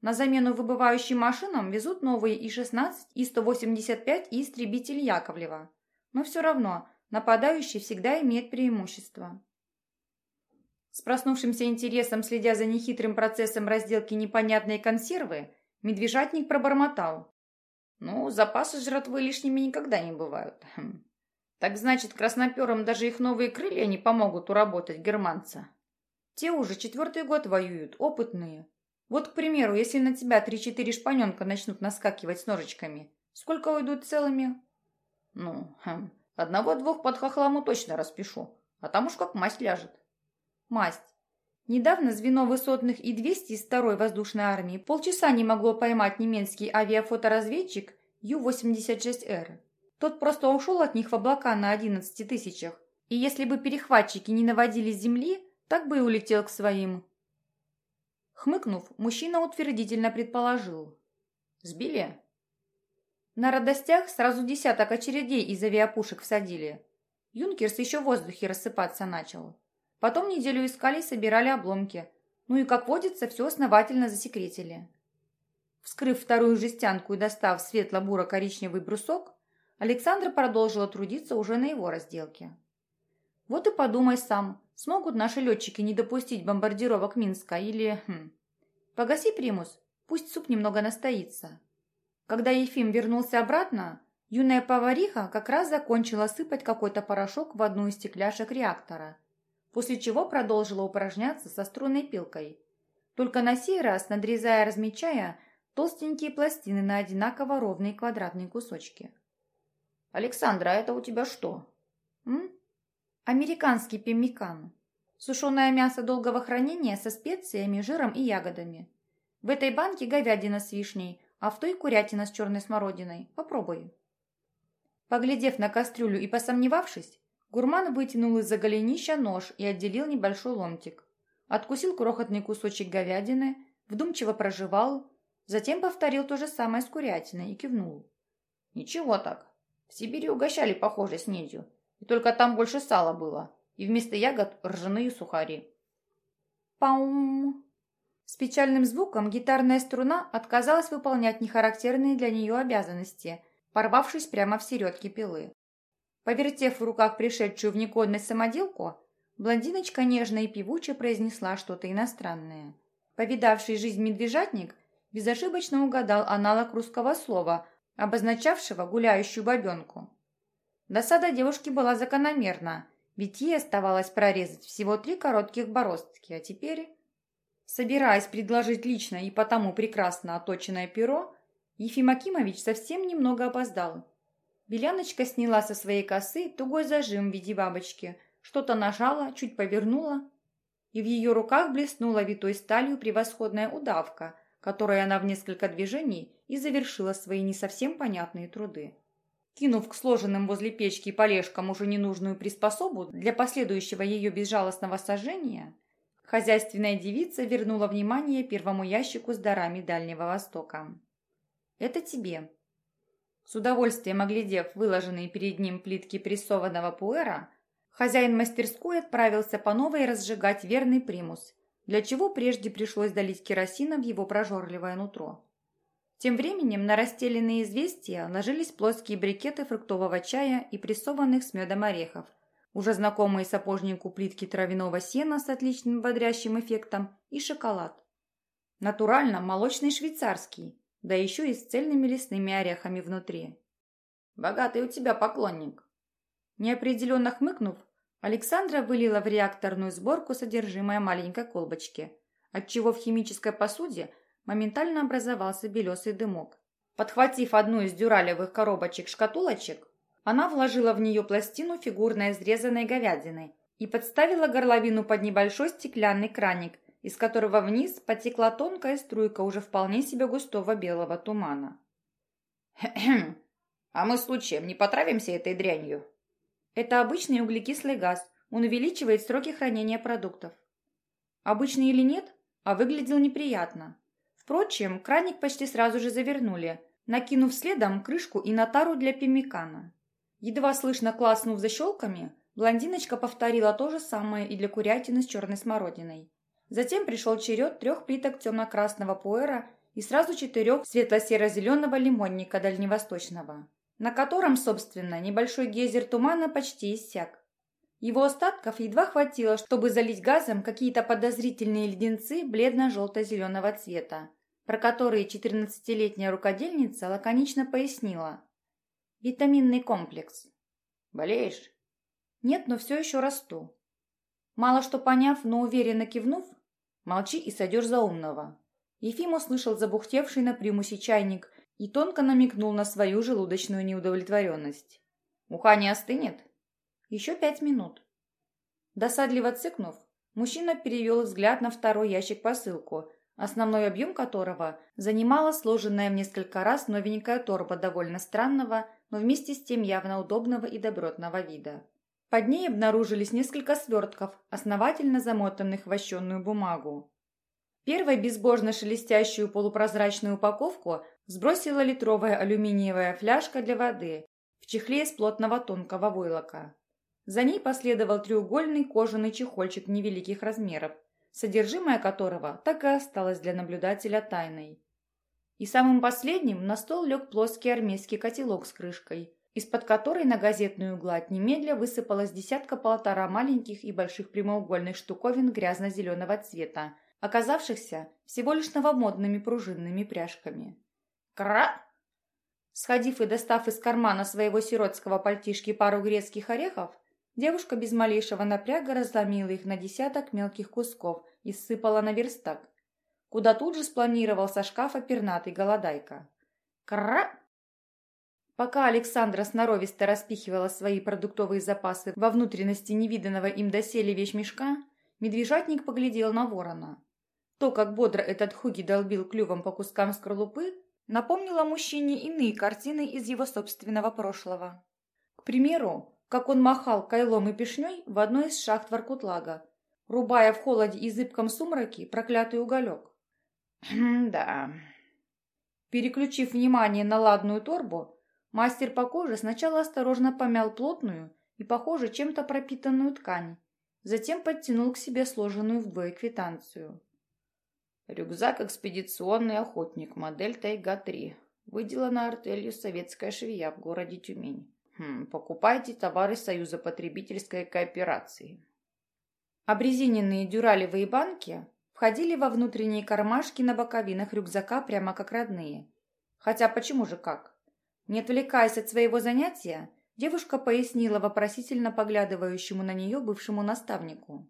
На замену выбывающим машинам везут новые И-16, И-185 и истребитель Яковлева. Но все равно нападающий всегда имеет преимущество. С проснувшимся интересом, следя за нехитрым процессом разделки непонятной консервы, медвежатник пробормотал. Ну, запасы жратвы лишними никогда не бывают. Хм. Так значит, красноперам даже их новые крылья не помогут уработать германца. Те уже четвертый год воюют, опытные. Вот, к примеру, если на тебя три-четыре шпаненка начнут наскакивать с ножичками, сколько уйдут целыми? Ну, хм, одного-двух под хохламу точно распишу, а там уж как масть ляжет. Масть. Недавно звено высотных И-200 из второй воздушной армии полчаса не могло поймать немецкий авиафоторазведчик Ю-86Р. Тот просто ушел от них в облака на одиннадцати тысячах, и если бы перехватчики не наводили с земли, так бы и улетел к своим. Хмыкнув, мужчина утвердительно предположил. «Сбили?» На радостях сразу десяток очередей из авиапушек всадили. Юнкерс еще в воздухе рассыпаться начал. Потом неделю искали и собирали обломки. Ну и, как водится, все основательно засекретили. Вскрыв вторую жестянку и достав светло-буро-коричневый брусок, Александра продолжила трудиться уже на его разделке. Вот и подумай сам, смогут наши летчики не допустить бомбардировок Минска или... Хм, погаси примус, пусть суп немного настоится. Когда Ефим вернулся обратно, юная повариха как раз закончила сыпать какой-то порошок в одну из стекляшек реактора, после чего продолжила упражняться со струнной пилкой. Только на сей раз, надрезая размечая, толстенькие пластины на одинаково ровные квадратные кусочки. «Александра, это у тебя что?» «М? Американский пеммикан. Сушеное мясо долгого хранения со специями, жиром и ягодами. В этой банке говядина с вишней, а в той курятина с черной смородиной. Попробуй». Поглядев на кастрюлю и посомневавшись, гурман вытянул из-за голенища нож и отделил небольшой ломтик. Откусил крохотный кусочек говядины, вдумчиво прожевал, затем повторил то же самое с курятиной и кивнул. «Ничего так. В Сибири угощали похожей снедью, и только там больше сала было, и вместо ягод ржаные сухари. Паум! С печальным звуком гитарная струна отказалась выполнять нехарактерные для нее обязанности, порвавшись прямо в середке пилы. Повертев в руках пришедшую в негодность самоделку, блондиночка нежно и певуче произнесла что-то иностранное. Повидавший жизнь медвежатник безошибочно угадал аналог русского слова – обозначавшего гуляющую бабенку. Досада девушки была закономерна, ведь ей оставалось прорезать всего три коротких бороздки, а теперь... Собираясь предложить лично и потому прекрасно оточенное перо, Ефим Акимович совсем немного опоздал. Беляночка сняла со своей косы тугой зажим в виде бабочки, что-то нажала, чуть повернула, и в ее руках блеснула витой сталью превосходная удавка, которой она в несколько движений и завершила свои не совсем понятные труды. Кинув к сложенным возле печки полежкам уже ненужную приспособу для последующего ее безжалостного сожжения, хозяйственная девица вернула внимание первому ящику с дарами Дальнего Востока. «Это тебе». С удовольствием оглядев выложенные перед ним плитки прессованного пуэра, хозяин мастерской отправился по новой разжигать верный примус, для чего прежде пришлось долить керосина в его прожорливое нутро. Тем временем на расстеленные известия ложились плоские брикеты фруктового чая и прессованных с медом орехов, уже знакомые сапожнику плитки травяного сена с отличным бодрящим эффектом и шоколад. Натурально молочный швейцарский, да еще и с цельными лесными орехами внутри. «Богатый у тебя поклонник!» Неопределенно хмыкнув, Александра вылила в реакторную сборку содержимое маленькой колбочки, отчего в химической посуде – моментально образовался белесый дымок. Подхватив одну из дюралевых коробочек-шкатулочек, она вложила в нее пластину фигурно изрезанной говядины и подставила горловину под небольшой стеклянный краник, из которого вниз потекла тонкая струйка уже вполне себе густого белого тумана. «Хм, *clears throat* а мы случаем не потравимся этой дрянью?» «Это обычный углекислый газ. Он увеличивает сроки хранения продуктов». «Обычный или нет, а выглядел неприятно. Впрочем, краник почти сразу же завернули, накинув следом крышку и на тару для пемикана. Едва слышно класснув защелками, блондиночка повторила то же самое и для курятины с черной смородиной. Затем пришел черед трех плиток темно-красного пуэра и сразу четырех светло-серо-зеленого лимонника дальневосточного, на котором, собственно, небольшой гейзер тумана почти иссяк. Его остатков едва хватило, чтобы залить газом какие-то подозрительные леденцы бледно-желто-зеленого цвета, про которые 14-летняя рукодельница лаконично пояснила. Витаминный комплекс. Болеешь? Нет, но все еще расту. Мало что поняв, но уверенно кивнув, молчи и сойдешь за умного. Ефим услышал забухтевший на примусе чайник и тонко намекнул на свою желудочную неудовлетворенность. «Уха не остынет?» «Еще пять минут». Досадливо цыкнув, мужчина перевел взгляд на второй ящик посылку, основной объем которого занимала сложенная в несколько раз новенькая торба довольно странного, но вместе с тем явно удобного и добротного вида. Под ней обнаружились несколько свертков, основательно замотанных в вощенную бумагу. Первой безбожно шелестящую полупрозрачную упаковку сбросила литровая алюминиевая фляжка для воды в чехле из плотного тонкого войлока. За ней последовал треугольный кожаный чехольчик невеликих размеров, содержимое которого так и осталось для наблюдателя тайной. И самым последним на стол лег плоский армейский котелок с крышкой, из-под которой на газетную гладь немедля высыпалось десятка-полтора маленьких и больших прямоугольных штуковин грязно-зеленого цвета, оказавшихся всего лишь новомодными пружинными пряжками. «Кра!» Сходив и достав из кармана своего сиротского пальтишки пару грецких орехов, девушка без малейшего напряга разломила их на десяток мелких кусков и сыпала на верстак, куда тут же спланировал со шкафа пернатый голодайка. «Кра!» Пока Александра сноровисто распихивала свои продуктовые запасы во внутренности невиданного им доселе вещмешка, медвежатник поглядел на ворона. То, как бодро этот хуги долбил клювом по кускам скорлупы, напомнило мужчине иные картины из его собственного прошлого. К примеру, как он махал кайлом и пешней в одной из шахт Воркутлага, рубая в холоде и зыбком сумраке проклятый уголек. «Да...» Переключив внимание на ладную торбу, Мастер по коже сначала осторожно помял плотную и, похоже, чем-то пропитанную ткань, затем подтянул к себе сложенную вдвое квитанцию. Рюкзак «Экспедиционный охотник», модель «Тайга-3», выделана артелью «Советская швея» в городе Тюмень. Хм, покупайте товары Союза потребительской кооперации. Обрезиненные дюралевые банки входили во внутренние кармашки на боковинах рюкзака прямо как родные. Хотя почему же как? Не отвлекаясь от своего занятия, девушка пояснила вопросительно поглядывающему на нее бывшему наставнику.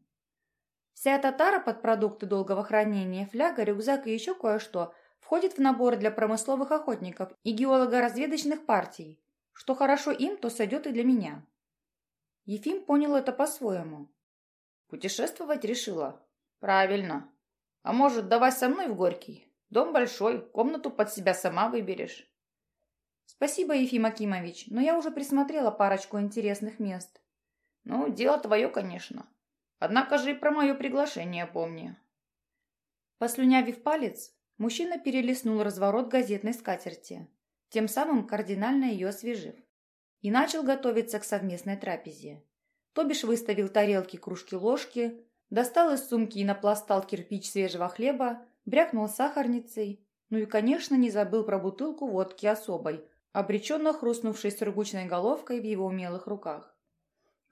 Вся эта тара под продукты долгого хранения, фляга, рюкзак и еще кое-что входит в набор для промысловых охотников и геолого-разведочных партий. Что хорошо им, то сойдет и для меня. Ефим понял это по-своему. Путешествовать решила? Правильно. А может, давай со мной в Горький? Дом большой, комнату под себя сама выберешь. Спасибо, Ефим Акимович, но я уже присмотрела парочку интересных мест. Ну, дело твое, конечно. Однако же и про мое приглашение помни. Послюнявив палец, мужчина перелистнул разворот газетной скатерти, тем самым кардинально ее освежив, и начал готовиться к совместной трапезе. То бишь выставил тарелки, кружки, ложки, достал из сумки и напластал кирпич свежего хлеба, брякнул сахарницей, ну и, конечно, не забыл про бутылку водки особой, обреченно хрустнувшей сургучной головкой в его умелых руках.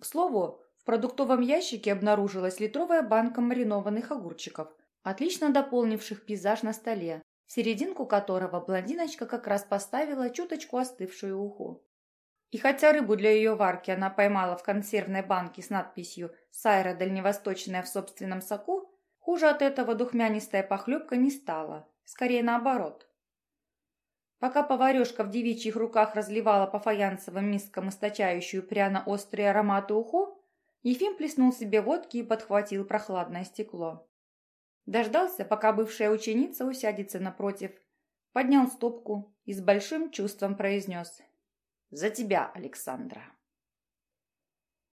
К слову, в продуктовом ящике обнаружилась литровая банка маринованных огурчиков, отлично дополнивших пейзаж на столе, в серединку которого блондиночка как раз поставила чуточку остывшую уху. И хотя рыбу для ее варки она поймала в консервной банке с надписью «Сайра дальневосточная в собственном соку», хуже от этого духмянистая похлебка не стала, скорее наоборот. Пока поварешка в девичьих руках разливала по фаянсовым мискам источающую пряно-острые ароматы уху, Ефим плеснул себе водки и подхватил прохладное стекло. Дождался, пока бывшая ученица усядется напротив, поднял стопку и с большим чувством произнес «За тебя, Александра!»